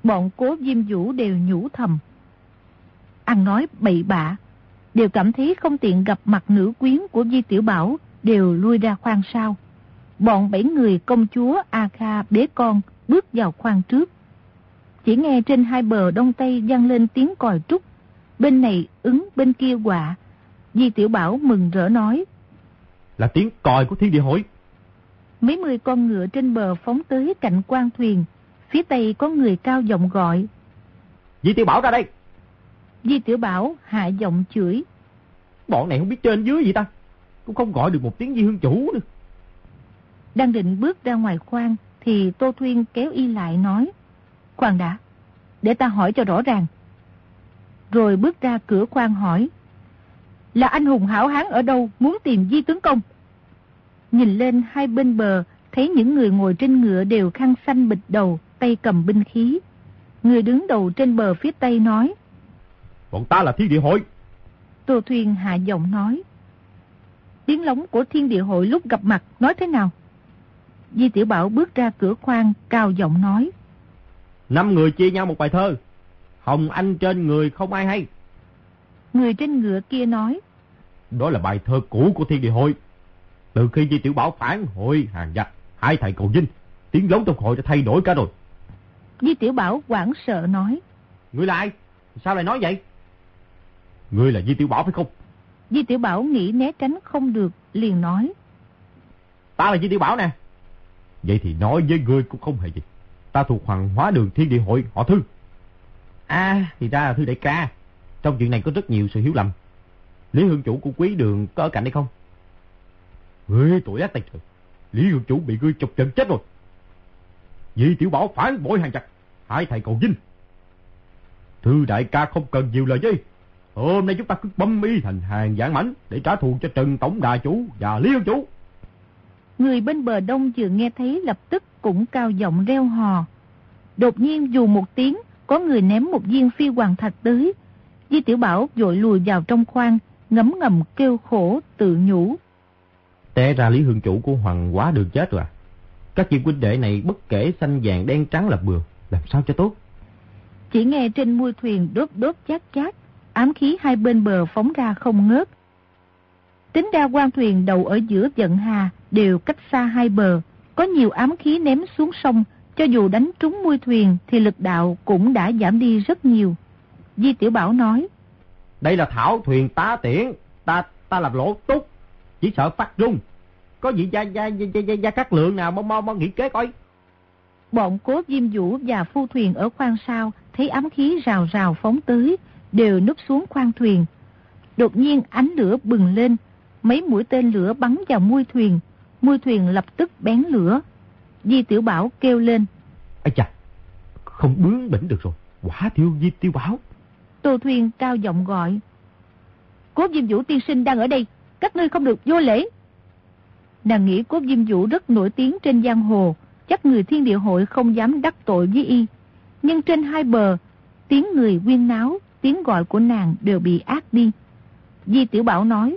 Bọn cố diêm vũ đều nhủ thầm. Ăn nói bậy bạ, đều cảm thấy không tiện gặp mặt nữ quyến của Di Tiểu Bảo, đều lui ra khoang sau bọn bảy người công chúa A Kha bế con bước vào khoang trước. Chỉ nghe trên hai bờ đông tây vang lên tiếng còi trúc, bên này ứng bên kia quạ. Di Tiểu Bảo mừng rỡ nói. Là tiếng còi của thiên địa hội. Mấy mươi con ngựa trên bờ phóng tới cạnh quan thuyền, phía tây có người cao giọng gọi. Di Tiểu Bảo ra đây. Di Tiểu Bảo hạ giọng chửi. Bọn này không biết trên dưới gì ta, cũng không gọi được một tiếng Di Hương Chủ nữa. Đang định bước ra ngoài khoang thì Tô Thuyên kéo y lại nói. Khoan đã, để ta hỏi cho rõ ràng. Rồi bước ra cửa khoang hỏi. Là anh hùng hảo hán ở đâu muốn tìm di tướng công? Nhìn lên hai bên bờ, thấy những người ngồi trên ngựa đều khăn xanh bịch đầu, tay cầm binh khí. Người đứng đầu trên bờ phía tây nói. Bọn ta là thiên địa hội. Tô Thuyên hạ giọng nói. Tiếng lóng của thiên địa hội lúc gặp mặt nói thế nào? Di Tiểu Bảo bước ra cửa khoang, cao giọng nói. Năm người chia nhau một bài thơ. Hồng Anh trên người không ai hay. Người trên ngựa kia nói. Đó là bài thơ cũ của thiên địa hội. Từ khi Di Tiểu Bảo phản hội hàng giặc, hai thầy cầu dinh, tiếng lóng trong hội đã thay đổi cả rồi. Di Tiểu Bảo quảng sợ nói. Người là ai? Sao lại nói vậy? Người là Di Tiểu Bảo phải không? Di Tiểu Bảo nghĩ né tránh không được, liền nói. Ta là Di Tiểu Bảo nè. Vậy thì nói với ngươi cũng không hề gì. Ta thuộc Hoàng Hóa Đường Thiên Địa Hội họ Thư. À, thì ra là Thư đại ca. Trong chuyện này có rất nhiều sự hiểu lầm. Lý Hương Chủ của quý đường có ở cạnh đây không? Ngươi tuổi ác tay trời. Lý Hương Chủ bị ngươi chọc trận chết rồi. Di Tiểu Bảo phản bội hàng chặt. Hai thầy cầu dinh. Thư đại ca không cần nhiều lời với. Hôm nay chúng ta cứ bấm y thành hàng giảng mảnh để trả thù cho Trần Tổng Đà Chủ và Lý Hương Chủ. Người bên bờ đông vừa nghe thấy lập tức cũng cao giọng reo hò. Đột nhiên dù một tiếng, có người ném một viên phi hoàng thạch tới. Di Tiểu Bảo vội lùi vào trong khoang, ngấm ngầm kêu khổ tự nhủ. Té ra Lý Hương Chủ của Hoàng quá được chết rồi à. Các vị huynh đệ này bất kể xanh vàng đen trắng là bừa, làm sao cho tốt. Chỉ nghe trên mui thuyền đốt đốt chát chát, ám khí hai bên bờ phóng ra không ngớt. Tính ra quan thuyền đầu ở giữa giận hà đều cách xa hai bờ, có nhiều ám khí ném xuống sông, cho dù đánh trúng mui thuyền thì lực đạo cũng đã giảm đi rất nhiều. Di Tiểu Bảo nói, Đây là thảo thuyền tá tiễn, ta ta làm lỗ túc, chỉ sợ phát rung. Có gì gia gia gia gia, gia, gia các lượng nào mau mau mau nghĩ kế coi. Bọn cố diêm vũ và phu thuyền ở khoang sau thấy ám khí rào rào phóng tới, đều núp xuống khoang thuyền. Đột nhiên ánh lửa bừng lên, mấy mũi tên lửa bắn vào mui thuyền, mui thuyền lập tức bén lửa. Di Tiểu Bảo kêu lên. Ây chà, không bướng bỉnh được rồi, quả thiêu Di Tiểu Bảo. Tô Thuyền cao giọng gọi. Cố Diêm Vũ tiên sinh đang ở đây, các ngươi không được vô lễ. Nàng nghĩ Cố Diêm Vũ rất nổi tiếng trên giang hồ, chắc người thiên địa hội không dám đắc tội với y. Nhưng trên hai bờ, tiếng người quyên náo, tiếng gọi của nàng đều bị ác đi. Di Tiểu Bảo nói.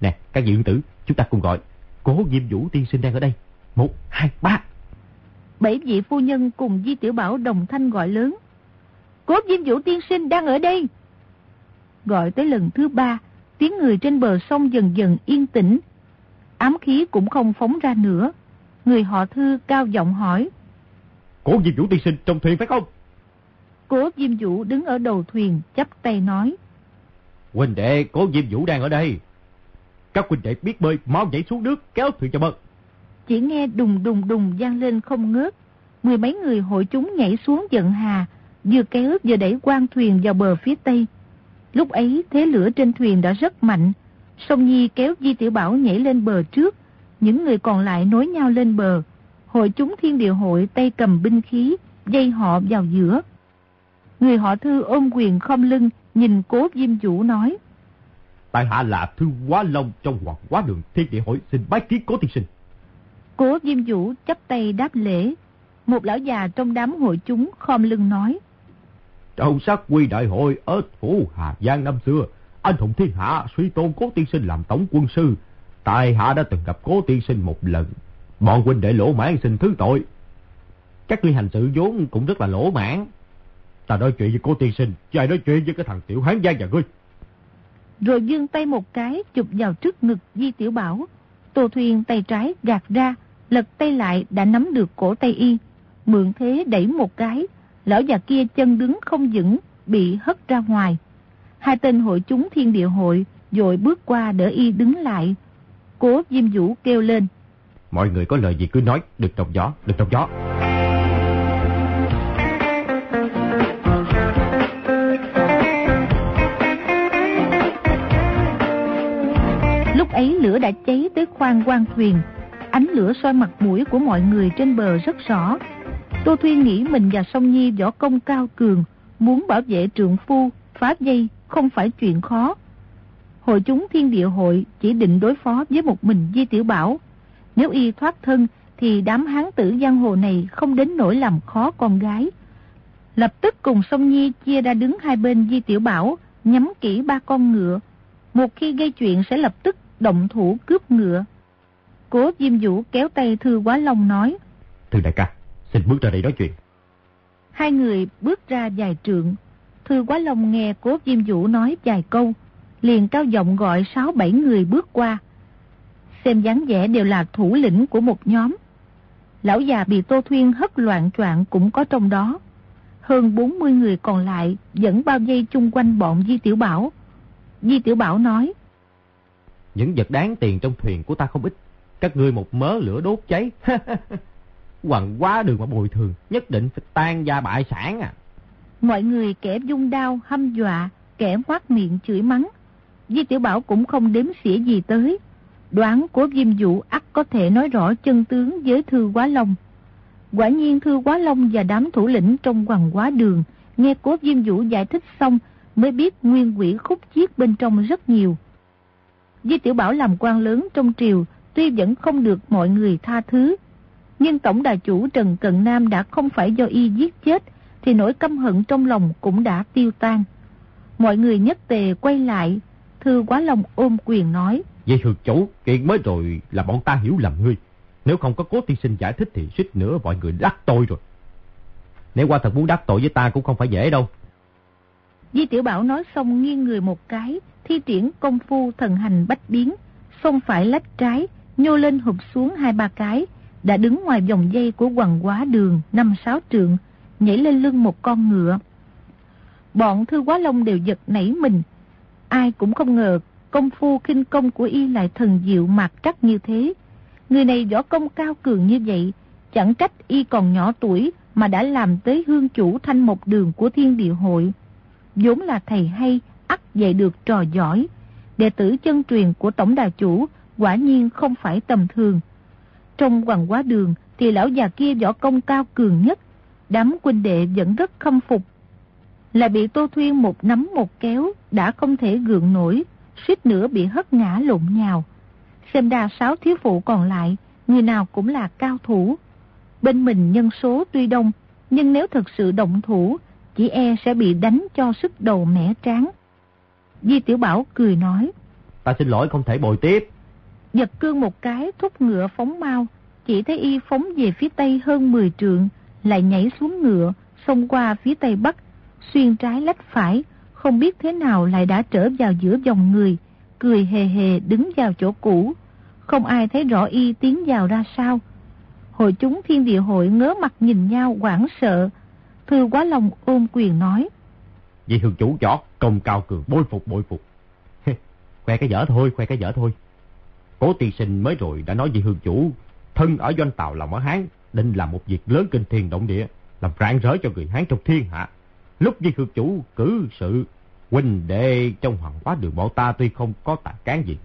Nè, các vị tử, chúng ta cùng gọi. Cố Diêm Vũ tiên sinh đang ở đây. Một, hai, ba. Bảy vị phu nhân cùng Di Tiểu Bảo đồng thanh gọi lớn. Cố Diêm Vũ tiên sinh đang ở đây. Gọi tới lần thứ ba, tiếng người trên bờ sông dần dần yên tĩnh. Ám khí cũng không phóng ra nữa. Người họ thư cao giọng hỏi. Cố Diêm Vũ tiên sinh trong thuyền phải không? Cố Diêm Vũ đứng ở đầu thuyền chắp tay nói. Huynh đệ, Cố Diêm Vũ đang ở đây. Các huynh đệ biết bơi, mau nhảy xuống nước, kéo thuyền cho bờ. Chỉ nghe đùng đùng đùng vang lên không ngớt. Mười mấy người hội chúng nhảy xuống giận hà, vừa kéo vừa đẩy quan thuyền vào bờ phía tây. Lúc ấy thế lửa trên thuyền đã rất mạnh. Sông Nhi kéo Di Tiểu Bảo nhảy lên bờ trước, những người còn lại nối nhau lên bờ. Hội chúng thiên địa hội tay cầm binh khí, dây họ vào giữa. Người họ thư ôm quyền không lưng, nhìn cố diêm chủ nói. Tại hạ là thư quá long trong hoàng quá đường thiên địa hội xin bái kiến cố tiên sinh. Cố diêm vũ chắp tay đáp lễ. Một lão già trong đám hội chúng khom lưng nói. Trong sát quy đại hội ở phủ Hà Giang năm xưa, anh hùng thiên hạ suy tôn cố tiên sinh làm tổng quân sư. Tài hạ đã từng gặp cố tiên sinh một lần. Bọn huynh đệ lỗ mãn xin thứ tội. Các ngươi hành sự vốn cũng rất là lỗ mãn. Ta nói chuyện với cố tiên sinh, chứ ai nói chuyện với cái thằng tiểu hán gia nhà ngươi. Rồi dương tay một cái chụp vào trước ngực Di Tiểu Bảo. Tô Thuyền tay trái gạt ra, lật tay lại đã nắm được cổ tay y. Mượn thế đẩy một cái, lão già kia chân đứng không vững, bị hất ra ngoài. Hai tên hội chúng thiên địa hội rồi bước qua đỡ y đứng lại. Cố Diêm Vũ kêu lên. Mọi người có lời gì cứ nói, được trong gió, được trong gió. Lúc ấy lửa đã cháy tới khoang quan thuyền. ánh lửa soi mặt mũi của mọi người trên bờ rất rõ. Tô Thuyên nghĩ mình và Song Nhi võ công cao cường, muốn bảo vệ trượng phu, phá dây không phải chuyện khó. Hội chúng thiên địa hội chỉ định đối phó với một mình Di Tiểu Bảo. Nếu y thoát thân thì đám hán tử giang hồ này không đến nỗi làm khó con gái. Lập tức cùng Song Nhi chia ra đứng hai bên Di Tiểu Bảo, nhắm kỹ ba con ngựa. Một khi gây chuyện sẽ lập tức động thủ cướp ngựa. Cố Diêm Vũ kéo tay Thư Quá Long nói. Thư đại ca, xin bước ra đây nói chuyện. Hai người bước ra dài trượng. Thư Quá Long nghe Cố Diêm Vũ nói vài câu, liền cao giọng gọi sáu bảy người bước qua. Xem dáng vẻ đều là thủ lĩnh của một nhóm. Lão già bị Tô Thuyên hất loạn choạng cũng có trong đó. Hơn 40 người còn lại dẫn bao dây chung quanh bọn Di Tiểu Bảo. Di Tiểu Bảo nói. Những vật đáng tiền trong thuyền của ta không ít. Các ngươi một mớ lửa đốt cháy. Hoàng quá đường mà bồi thường. Nhất định phải tan gia bại sản à. Mọi người kẻ dung đao hâm dọa, kẻ khoát miệng chửi mắng. Di Tiểu Bảo cũng không đếm xỉa gì tới. Đoán của Diêm vũ ắt có thể nói rõ chân tướng với Thư Quá Long. Quả nhiên Thư Quá Long và đám thủ lĩnh trong hoàng quá đường nghe cố Diêm Vũ giải thích xong mới biết nguyên quỷ khúc chiết bên trong rất nhiều. Di Tiểu Bảo làm quan lớn trong triều tuy vẫn không được mọi người tha thứ. Nhưng Tổng đà chủ Trần Cận Nam đã không phải do y giết chết thì nỗi căm hận trong lòng cũng đã tiêu tan. Mọi người nhất tề quay lại, Thư Quá Long ôm quyền nói. Vậy hược chủ, chuyện mới rồi là bọn ta hiểu lầm ngươi. Nếu không có cố tiên sinh giải thích thì suýt nữa mọi người đắc tôi rồi. Nếu qua thật muốn đắc tội với ta cũng không phải dễ đâu. Di Tiểu Bảo nói xong nghiêng người một cái, thi triển công phu thần hành bách biến, xông phải lách trái, nhô lên hụp xuống hai ba cái, đã đứng ngoài vòng dây của quần quá đường năm sáu trượng, nhảy lên lưng một con ngựa. Bọn thư quá long đều giật nảy mình, ai cũng không ngờ công phu khinh công của y lại thần diệu mạc trắc như thế. Người này võ công cao cường như vậy, chẳng trách y còn nhỏ tuổi mà đã làm tới hương chủ thanh một đường của thiên địa hội. vốn là thầy hay, ắt dạy được trò giỏi. Đệ tử chân truyền của tổng đà chủ quả nhiên không phải tầm thường. Trong hoàng quá đường thì lão già kia võ công cao cường nhất, đám huynh đệ vẫn rất khâm phục. Lại bị Tô Thuyên một nắm một kéo đã không thể gượng nổi, suýt nữa bị hất ngã lộn nhào. Xem đa sáu thiếu phụ còn lại, người nào cũng là cao thủ. Bên mình nhân số tuy đông, nhưng nếu thực sự động thủ, chỉ e sẽ bị đánh cho sức đầu mẻ tráng. Di Tiểu Bảo cười nói. Ta xin lỗi không thể bồi tiếp. Giật cương một cái thúc ngựa phóng mau, chỉ thấy y phóng về phía tây hơn 10 trượng, lại nhảy xuống ngựa, xông qua phía tây bắc, xuyên trái lách phải, không biết thế nào lại đã trở vào giữa dòng người, cười hề hề đứng vào chỗ cũ. Không ai thấy rõ y tiến vào ra sao. Hội chúng thiên địa hội ngớ mặt nhìn nhau quảng sợ. Thư quá lòng ôm quyền nói. Vì hương chủ chó công cao cường bôi phục bôi phục. khoe cái dở thôi, khoe cái dở thôi. Cố tiên sinh mới rồi đã nói với hương chủ, thân ở doanh tàu lòng ở Hán, định làm một việc lớn kinh thiên động địa, làm rạng rỡ cho người Hán trong thiên hạ. Lúc di hương chủ cử sự, huynh đệ trong hoàng hóa đường bọn ta tuy không có tài cán gì,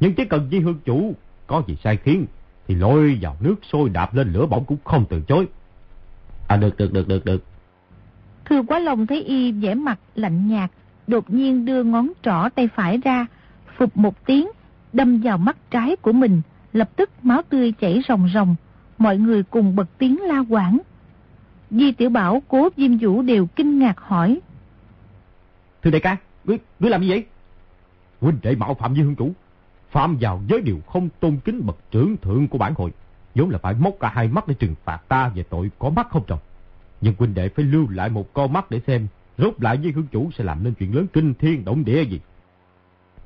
nhưng chỉ cần di hương chủ có gì sai khiến, thì lôi vào nước sôi đạp lên lửa bỏng cũng không từ chối. À được, được, được, được, được. Thư quá lòng thấy y vẻ mặt lạnh nhạt, đột nhiên đưa ngón trỏ tay phải ra, phục một tiếng, đâm vào mắt trái của mình, lập tức máu tươi chảy ròng ròng, mọi người cùng bật tiếng la quảng. Di Tiểu Bảo, Cố Diêm Vũ đều kinh ngạc hỏi. Thưa đại ca, ngươi, ngươi làm gì vậy? Huynh đệ mạo phạm với hương chủ, phạm vào giới điều không tôn kính bậc trưởng thượng của bản hội, vốn là phải móc cả hai mắt để trừng phạt ta về tội có mắt không trồng. Nhưng huynh đệ phải lưu lại một con mắt để xem, rốt lại với hương chủ sẽ làm nên chuyện lớn kinh thiên động địa gì.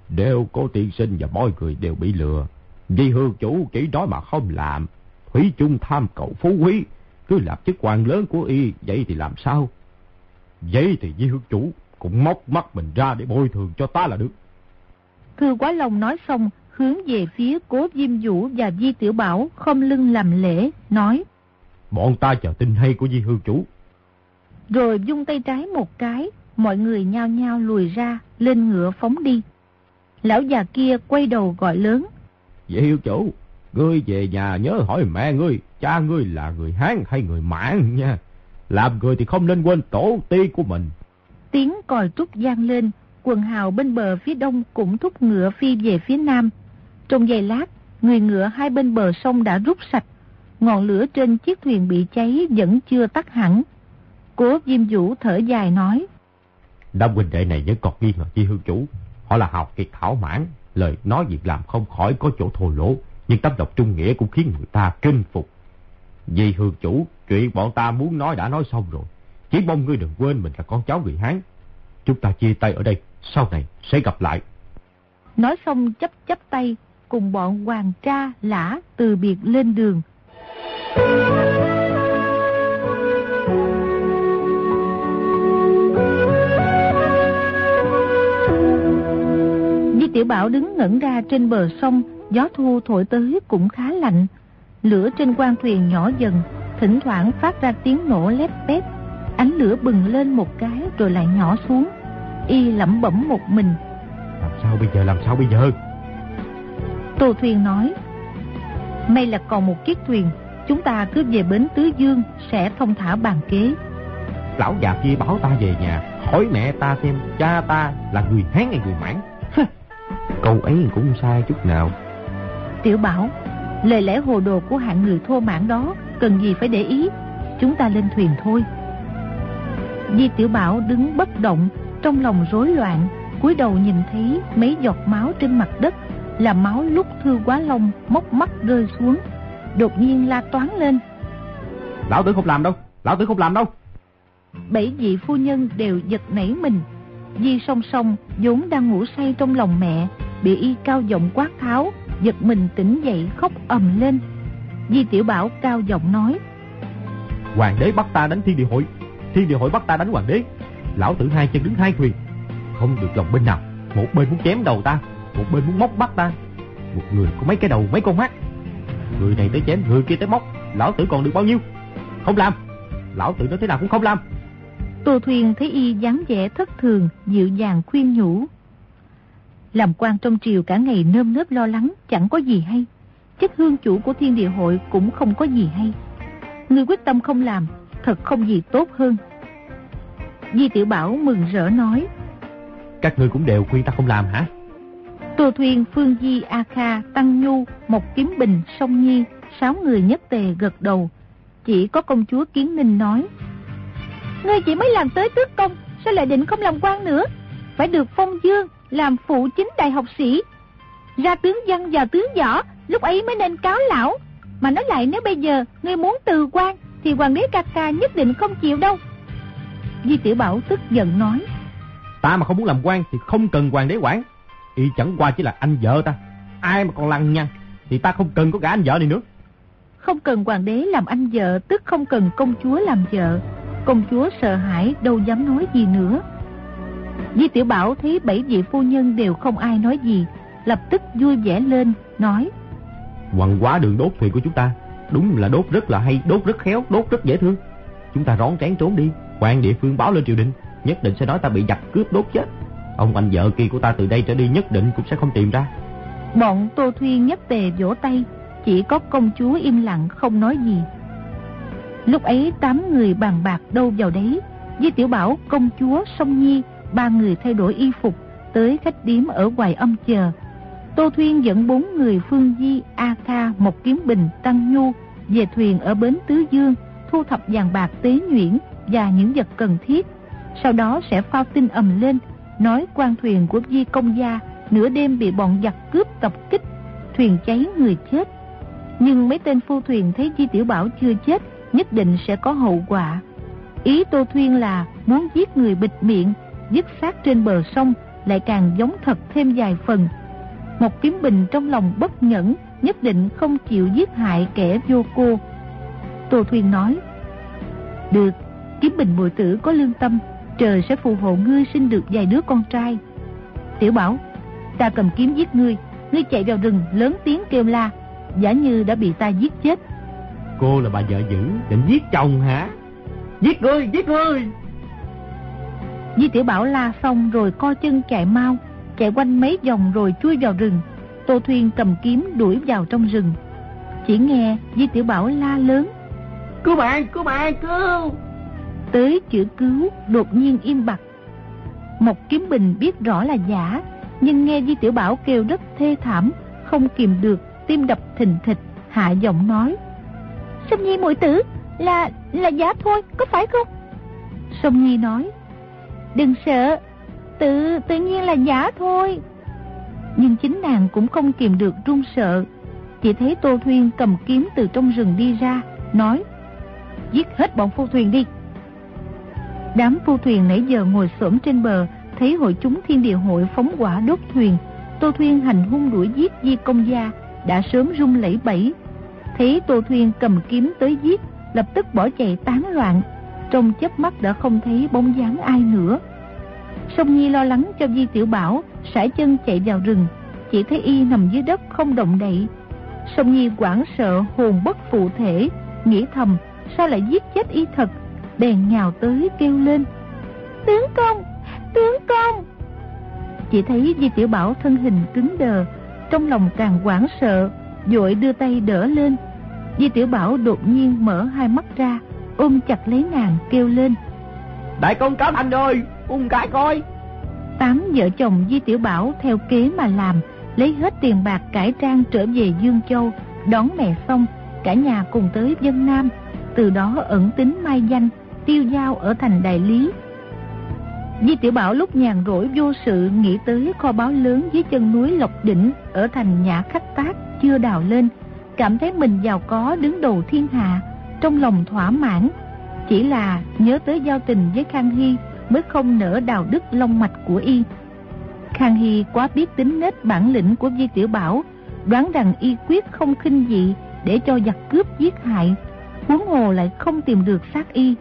Đều có tiên sinh và mọi người đều bị lừa. Vì hương chủ chỉ nói mà không làm. Thủy chung tham cầu phú quý. Cứ làm chức quan lớn của y. Vậy thì làm sao? Vậy thì với hương chủ cũng móc mắt mình ra để bồi thường cho ta là được. Thư quá lòng nói xong, hướng về phía cố Diêm Vũ và Di Tiểu Bảo không lưng làm lễ, nói. Bọn ta chờ tin hay của Di Hương Chủ. Rồi dung tay trái một cái, mọi người nhao nhao lùi ra, lên ngựa phóng đi. Lão già kia quay đầu gọi lớn. Di Hương Chủ, Ngươi về nhà nhớ hỏi mẹ ngươi, cha ngươi là người Hán hay người Mãn nha. Làm người thì không nên quên tổ tiên của mình. Tiếng còi trúc gian lên, quần hào bên bờ phía đông cũng thúc ngựa phi về phía nam. Trong giây lát, người ngựa hai bên bờ sông đã rút sạch. Ngọn lửa trên chiếc thuyền bị cháy vẫn chưa tắt hẳn. Cố Diêm Vũ thở dài nói. Đám huynh đệ này vẫn còn nghi ngờ chi hương chủ. Họ là hào kiệt thảo mãn, lời nói việc làm không khỏi có chỗ thô lỗ, nhưng tấm độc trung nghĩa cũng khiến người ta kinh phục. Vì hương chủ, chuyện bọn ta muốn nói đã nói xong rồi. Chỉ mong ngươi đừng quên mình là con cháu người Hán. Chúng ta chia tay ở đây, sau này sẽ gặp lại. Nói xong chấp chấp tay, cùng bọn hoàng tra, lã từ biệt lên đường. Di Tiểu Bảo đứng ngẩn ra trên bờ sông, gió thu thổi tới cũng khá lạnh. Lửa trên quan thuyền nhỏ dần, thỉnh thoảng phát ra tiếng nổ lép bét. Ánh lửa bừng lên một cái rồi lại nhỏ xuống. Y lẩm bẩm một mình. Làm sao bây giờ, làm sao bây giờ? Tô Thuyền nói, May là còn một chiếc thuyền, chúng ta cứ về bến Tứ Dương sẽ thông thả bàn kế. Lão già kia báo ta về nhà, hỏi mẹ ta xem cha ta là người Hán hay người Mãn. Câu ấy cũng sai chút nào. Tiểu Bảo, lời lẽ hồ đồ của hạng người thô mãn đó cần gì phải để ý, chúng ta lên thuyền thôi. Di Tiểu Bảo đứng bất động, trong lòng rối loạn, cúi đầu nhìn thấy mấy giọt máu trên mặt đất là máu lúc thư quá long móc mắt rơi xuống đột nhiên la toán lên. Lão tử không làm đâu lão tử không làm đâu. Bảy vị phu nhân đều giật nảy mình. Di song song vốn đang ngủ say trong lòng mẹ bị y cao giọng quát tháo giật mình tỉnh dậy khóc ầm lên. Di tiểu bảo cao giọng nói hoàng đế bắt ta đánh thiên địa hội. Thiên địa hội bắt ta đánh hoàng đế. Lão tử hai chân đứng hai thuyền. Không được lòng bên nào. Một bên muốn chém đầu ta một bên muốn móc bắt ta. Một người có mấy cái đầu mấy con mắt. Người này tới chém người kia tới móc. Lão tử còn được bao nhiêu? Không làm. Lão tử nói thế nào cũng không làm. Tô thuyền thấy y dáng vẻ thất thường dịu dàng khuyên nhủ làm quan trong triều cả ngày nơm nớp lo lắng chẳng có gì hay chức hương chủ của thiên địa hội cũng không có gì hay người quyết tâm không làm thật không gì tốt hơn di tiểu bảo mừng rỡ nói các người cũng đều khuyên ta không làm hả Tô Thuyên, Phương Di, A Kha, Tăng Nhu, Mộc Kiếm Bình, Song Nhi, sáu người nhất tề gật đầu. Chỉ có công chúa Kiến Ninh nói. Ngươi chỉ mới làm tới tước công, sao lại định không làm quan nữa? Phải được phong dương, làm phụ chính đại học sĩ. Ra tướng văn vào tướng võ, lúc ấy mới nên cáo lão. Mà nói lại nếu bây giờ ngươi muốn từ quan, thì hoàng đế ca ca nhất định không chịu đâu. Di Tiểu Bảo tức giận nói. Ta mà không muốn làm quan thì không cần hoàng đế quản y chẳng qua chỉ là anh vợ ta. Ai mà còn lăng nhăng, thì ta không cần có cả anh vợ này nữa. Không cần hoàng đế làm anh vợ, tức không cần công chúa làm vợ. Công chúa sợ hãi, đâu dám nói gì nữa. Di Tiểu Bảo thấy bảy vị phu nhân đều không ai nói gì, lập tức vui vẻ lên, nói. Hoàng quá đường đốt thuyền của chúng ta, đúng là đốt rất là hay, đốt rất khéo, đốt rất dễ thương. Chúng ta rón rén trốn đi, quan địa phương báo lên triều đình, nhất định sẽ nói ta bị giặc cướp đốt chết. Ông anh vợ kia của ta từ đây trở đi nhất định cũng sẽ không tìm ra. Bọn Tô Thuyên nhất tề vỗ tay, chỉ có công chúa im lặng không nói gì. Lúc ấy tám người bàn bạc đâu vào đấy, với tiểu bảo, công chúa, song nhi, ba người thay đổi y phục, tới khách điếm ở ngoài âm chờ. Tô Thuyên dẫn bốn người Phương Di, A Kha, Mộc Kiếm Bình, Tăng Nhu về thuyền ở bến Tứ Dương, thu thập vàng bạc tế nhuyễn và những vật cần thiết. Sau đó sẽ phao tin ầm lên, nói quan thuyền của Di Công Gia nửa đêm bị bọn giặc cướp tập kích, thuyền cháy người chết. Nhưng mấy tên phu thuyền thấy Di Tiểu Bảo chưa chết, nhất định sẽ có hậu quả. Ý Tô Thuyên là muốn giết người bịt miệng, dứt sát trên bờ sông, lại càng giống thật thêm vài phần. Một kiếm bình trong lòng bất nhẫn, nhất định không chịu giết hại kẻ vô cô. Tô thuyền nói, Được, kiếm bình mùi tử có lương tâm, trời sẽ phù hộ ngươi sinh được vài đứa con trai. Tiểu bảo, ta cầm kiếm giết ngươi, ngươi chạy vào rừng lớn tiếng kêu la, giả như đã bị ta giết chết. Cô là bà vợ dữ, định giết chồng hả? Giết ngươi, giết ngươi! Di Tiểu Bảo la xong rồi co chân chạy mau, chạy quanh mấy vòng rồi chui vào rừng. Tô Thuyên cầm kiếm đuổi vào trong rừng. Chỉ nghe Di Tiểu Bảo la lớn. Cứu bạn, cứu bạn, cứu! Tới chữ cứu đột nhiên im bặt. Một kiếm bình biết rõ là giả, nhưng nghe Di Tiểu Bảo kêu rất thê thảm, không kìm được, tim đập thình thịch, hạ giọng nói. Sông Nhi muội tử, là, là giả thôi, có phải không? Sông Nhi nói. Đừng sợ, tự, tự nhiên là giả thôi. Nhưng chính nàng cũng không kìm được run sợ. Chỉ thấy Tô Thuyên cầm kiếm từ trong rừng đi ra, nói. Giết hết bọn phu thuyền đi. Đám phu thuyền nãy giờ ngồi xổm trên bờ, thấy hội chúng thiên địa hội phóng quả đốt thuyền. Tô Thuyên hành hung đuổi giết Di Công Gia, đã sớm rung lẫy bẫy. Thấy Tô Thuyên cầm kiếm tới giết, lập tức bỏ chạy tán loạn. Trong chớp mắt đã không thấy bóng dáng ai nữa. Sông Nhi lo lắng cho Di Tiểu Bảo, sải chân chạy vào rừng, chỉ thấy y nằm dưới đất không động đậy. Sông Nhi quảng sợ hồn bất phụ thể, nghĩ thầm sao lại giết chết y thật, bèn nhào tới kêu lên. Tướng công, tướng công! Chỉ thấy Di Tiểu Bảo thân hình cứng đờ, trong lòng càng quảng sợ, dội đưa tay đỡ lên. Di Tiểu Bảo đột nhiên mở hai mắt ra, ôm chặt lấy nàng kêu lên. Đại công cáo thành rồi, ung cái coi. Tám vợ chồng Di Tiểu Bảo theo kế mà làm, lấy hết tiền bạc cải trang trở về Dương Châu, đón mẹ xong, cả nhà cùng tới dân Nam, từ đó ẩn tính mai danh, tiêu giao ở thành đại lý. Di Tiểu Bảo lúc nhàn rỗi vô sự nghĩ tới kho báu lớn dưới chân núi Lộc Đỉnh ở thành Nhã Khách Tác chưa đào lên, cảm thấy mình giàu có đứng đầu thiên hạ, trong lòng thỏa mãn. Chỉ là nhớ tới giao tình với Khang Hy mới không nỡ đào đứt long mạch của y. Khang Hy quá biết tính nết bản lĩnh của Di Tiểu Bảo, đoán rằng y quyết không khinh dị để cho giặc cướp giết hại, huống hồ lại không tìm được xác y.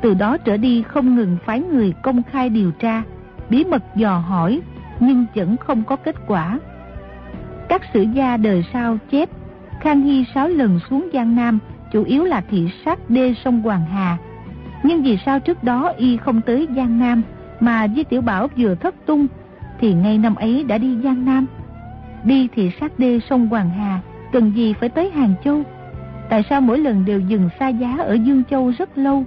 Từ đó trở đi không ngừng phái người công khai điều tra, bí mật dò hỏi, nhưng vẫn không có kết quả. Các sử gia đời sau chép, Khang Hy sáu lần xuống Giang Nam, chủ yếu là thị sát đê sông Hoàng Hà. Nhưng vì sao trước đó y không tới Giang Nam, mà Di Tiểu Bảo vừa thất tung, thì ngay năm ấy đã đi Giang Nam. Đi thị sát đê sông Hoàng Hà, cần gì phải tới Hàng Châu? Tại sao mỗi lần đều dừng xa giá ở Dương Châu rất lâu?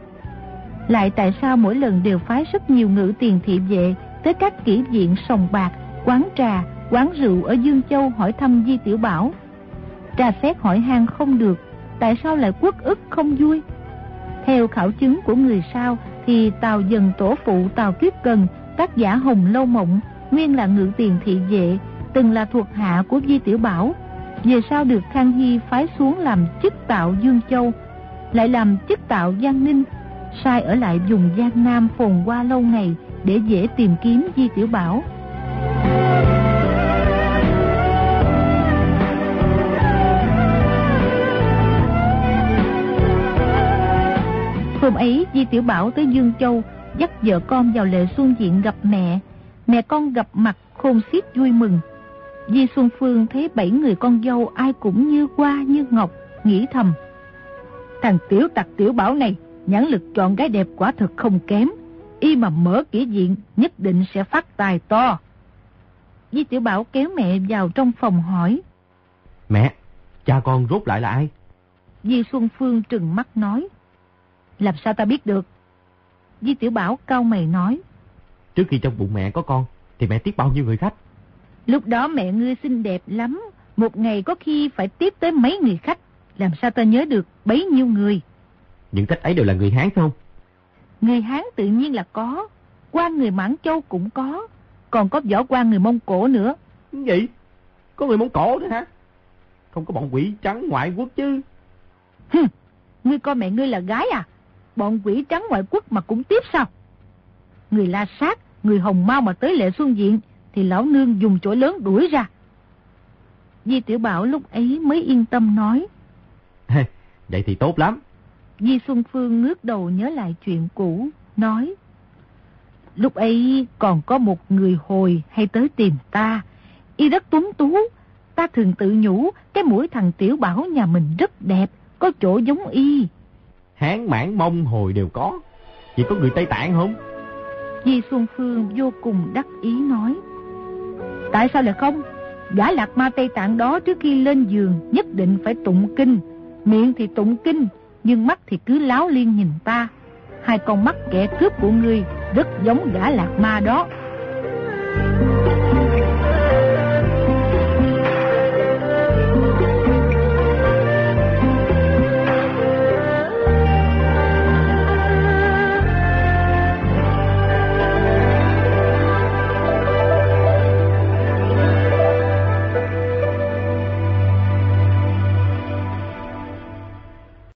Lại tại sao mỗi lần đều phái rất nhiều ngự tiền thị vệ tới các kỹ viện sòng bạc, quán trà, quán rượu ở Dương Châu hỏi thăm Di Tiểu Bảo? Trà xét hỏi han không được, tại sao lại quốc ức không vui? Theo khảo chứng của người sau thì Tào Dần Tổ Phụ Tào kiếp Cần, tác giả Hồng Lâu Mộng, nguyên là ngự tiền thị vệ, từng là thuộc hạ của Di Tiểu Bảo. Về sau được Khang Hy phái xuống làm chức tạo Dương Châu, lại làm chức tạo Giang Ninh, sai ở lại vùng Giang Nam phồn qua lâu ngày để dễ tìm kiếm Di Tiểu Bảo. Hôm ấy Di Tiểu Bảo tới Dương Châu dắt vợ con vào lệ xuân diện gặp mẹ. Mẹ con gặp mặt khôn xiết vui mừng. Di Xuân Phương thấy bảy người con dâu ai cũng như hoa như ngọc, nghĩ thầm. Thằng tiểu tặc tiểu bảo này, nhãn lực chọn gái đẹp quả thực không kém. Y mà mở kỹ diện, nhất định sẽ phát tài to. Di Tiểu Bảo kéo mẹ vào trong phòng hỏi. Mẹ, cha con rốt lại là ai? Di Xuân Phương trừng mắt nói. Làm sao ta biết được? Di Tiểu Bảo cao mày nói. Trước khi trong bụng mẹ có con, thì mẹ tiếp bao nhiêu người khách? Lúc đó mẹ ngươi xinh đẹp lắm, một ngày có khi phải tiếp tới mấy người khách. Làm sao ta nhớ được bấy nhiêu người? Những khách ấy đều là người Hán không? Người Hán tự nhiên là có, quan người Mãn Châu cũng có, còn có võ quan người Mông Cổ nữa. Gì? Có người Mông Cổ nữa hả? Không có bọn quỷ trắng ngoại quốc chứ. Hừ, ngươi coi mẹ ngươi là gái à? Bọn quỷ trắng ngoại quốc mà cũng tiếp sao? Người La Sát, người Hồng Mau mà tới lệ xuân diện, thì lão nương dùng chổi lớn đuổi ra. Di Tiểu Bảo lúc ấy mới yên tâm nói. Vậy thì tốt lắm. Di Xuân Phương ngước đầu nhớ lại chuyện cũ, nói. Lúc ấy còn có một người hồi hay tới tìm ta. Y rất tuấn tú. Ta thường tự nhủ cái mũi thằng Tiểu Bảo nhà mình rất đẹp, có chỗ giống y. Hán mãn mông hồi đều có. Chỉ có người Tây Tạng không? Di Xuân Phương vô cùng đắc ý nói. Tại sao lại không? Gã lạc ma Tây Tạng đó trước khi lên giường nhất định phải tụng kinh. Miệng thì tụng kinh, nhưng mắt thì cứ láo liên nhìn ta. Hai con mắt kẻ cướp của ngươi rất giống gã lạc ma đó.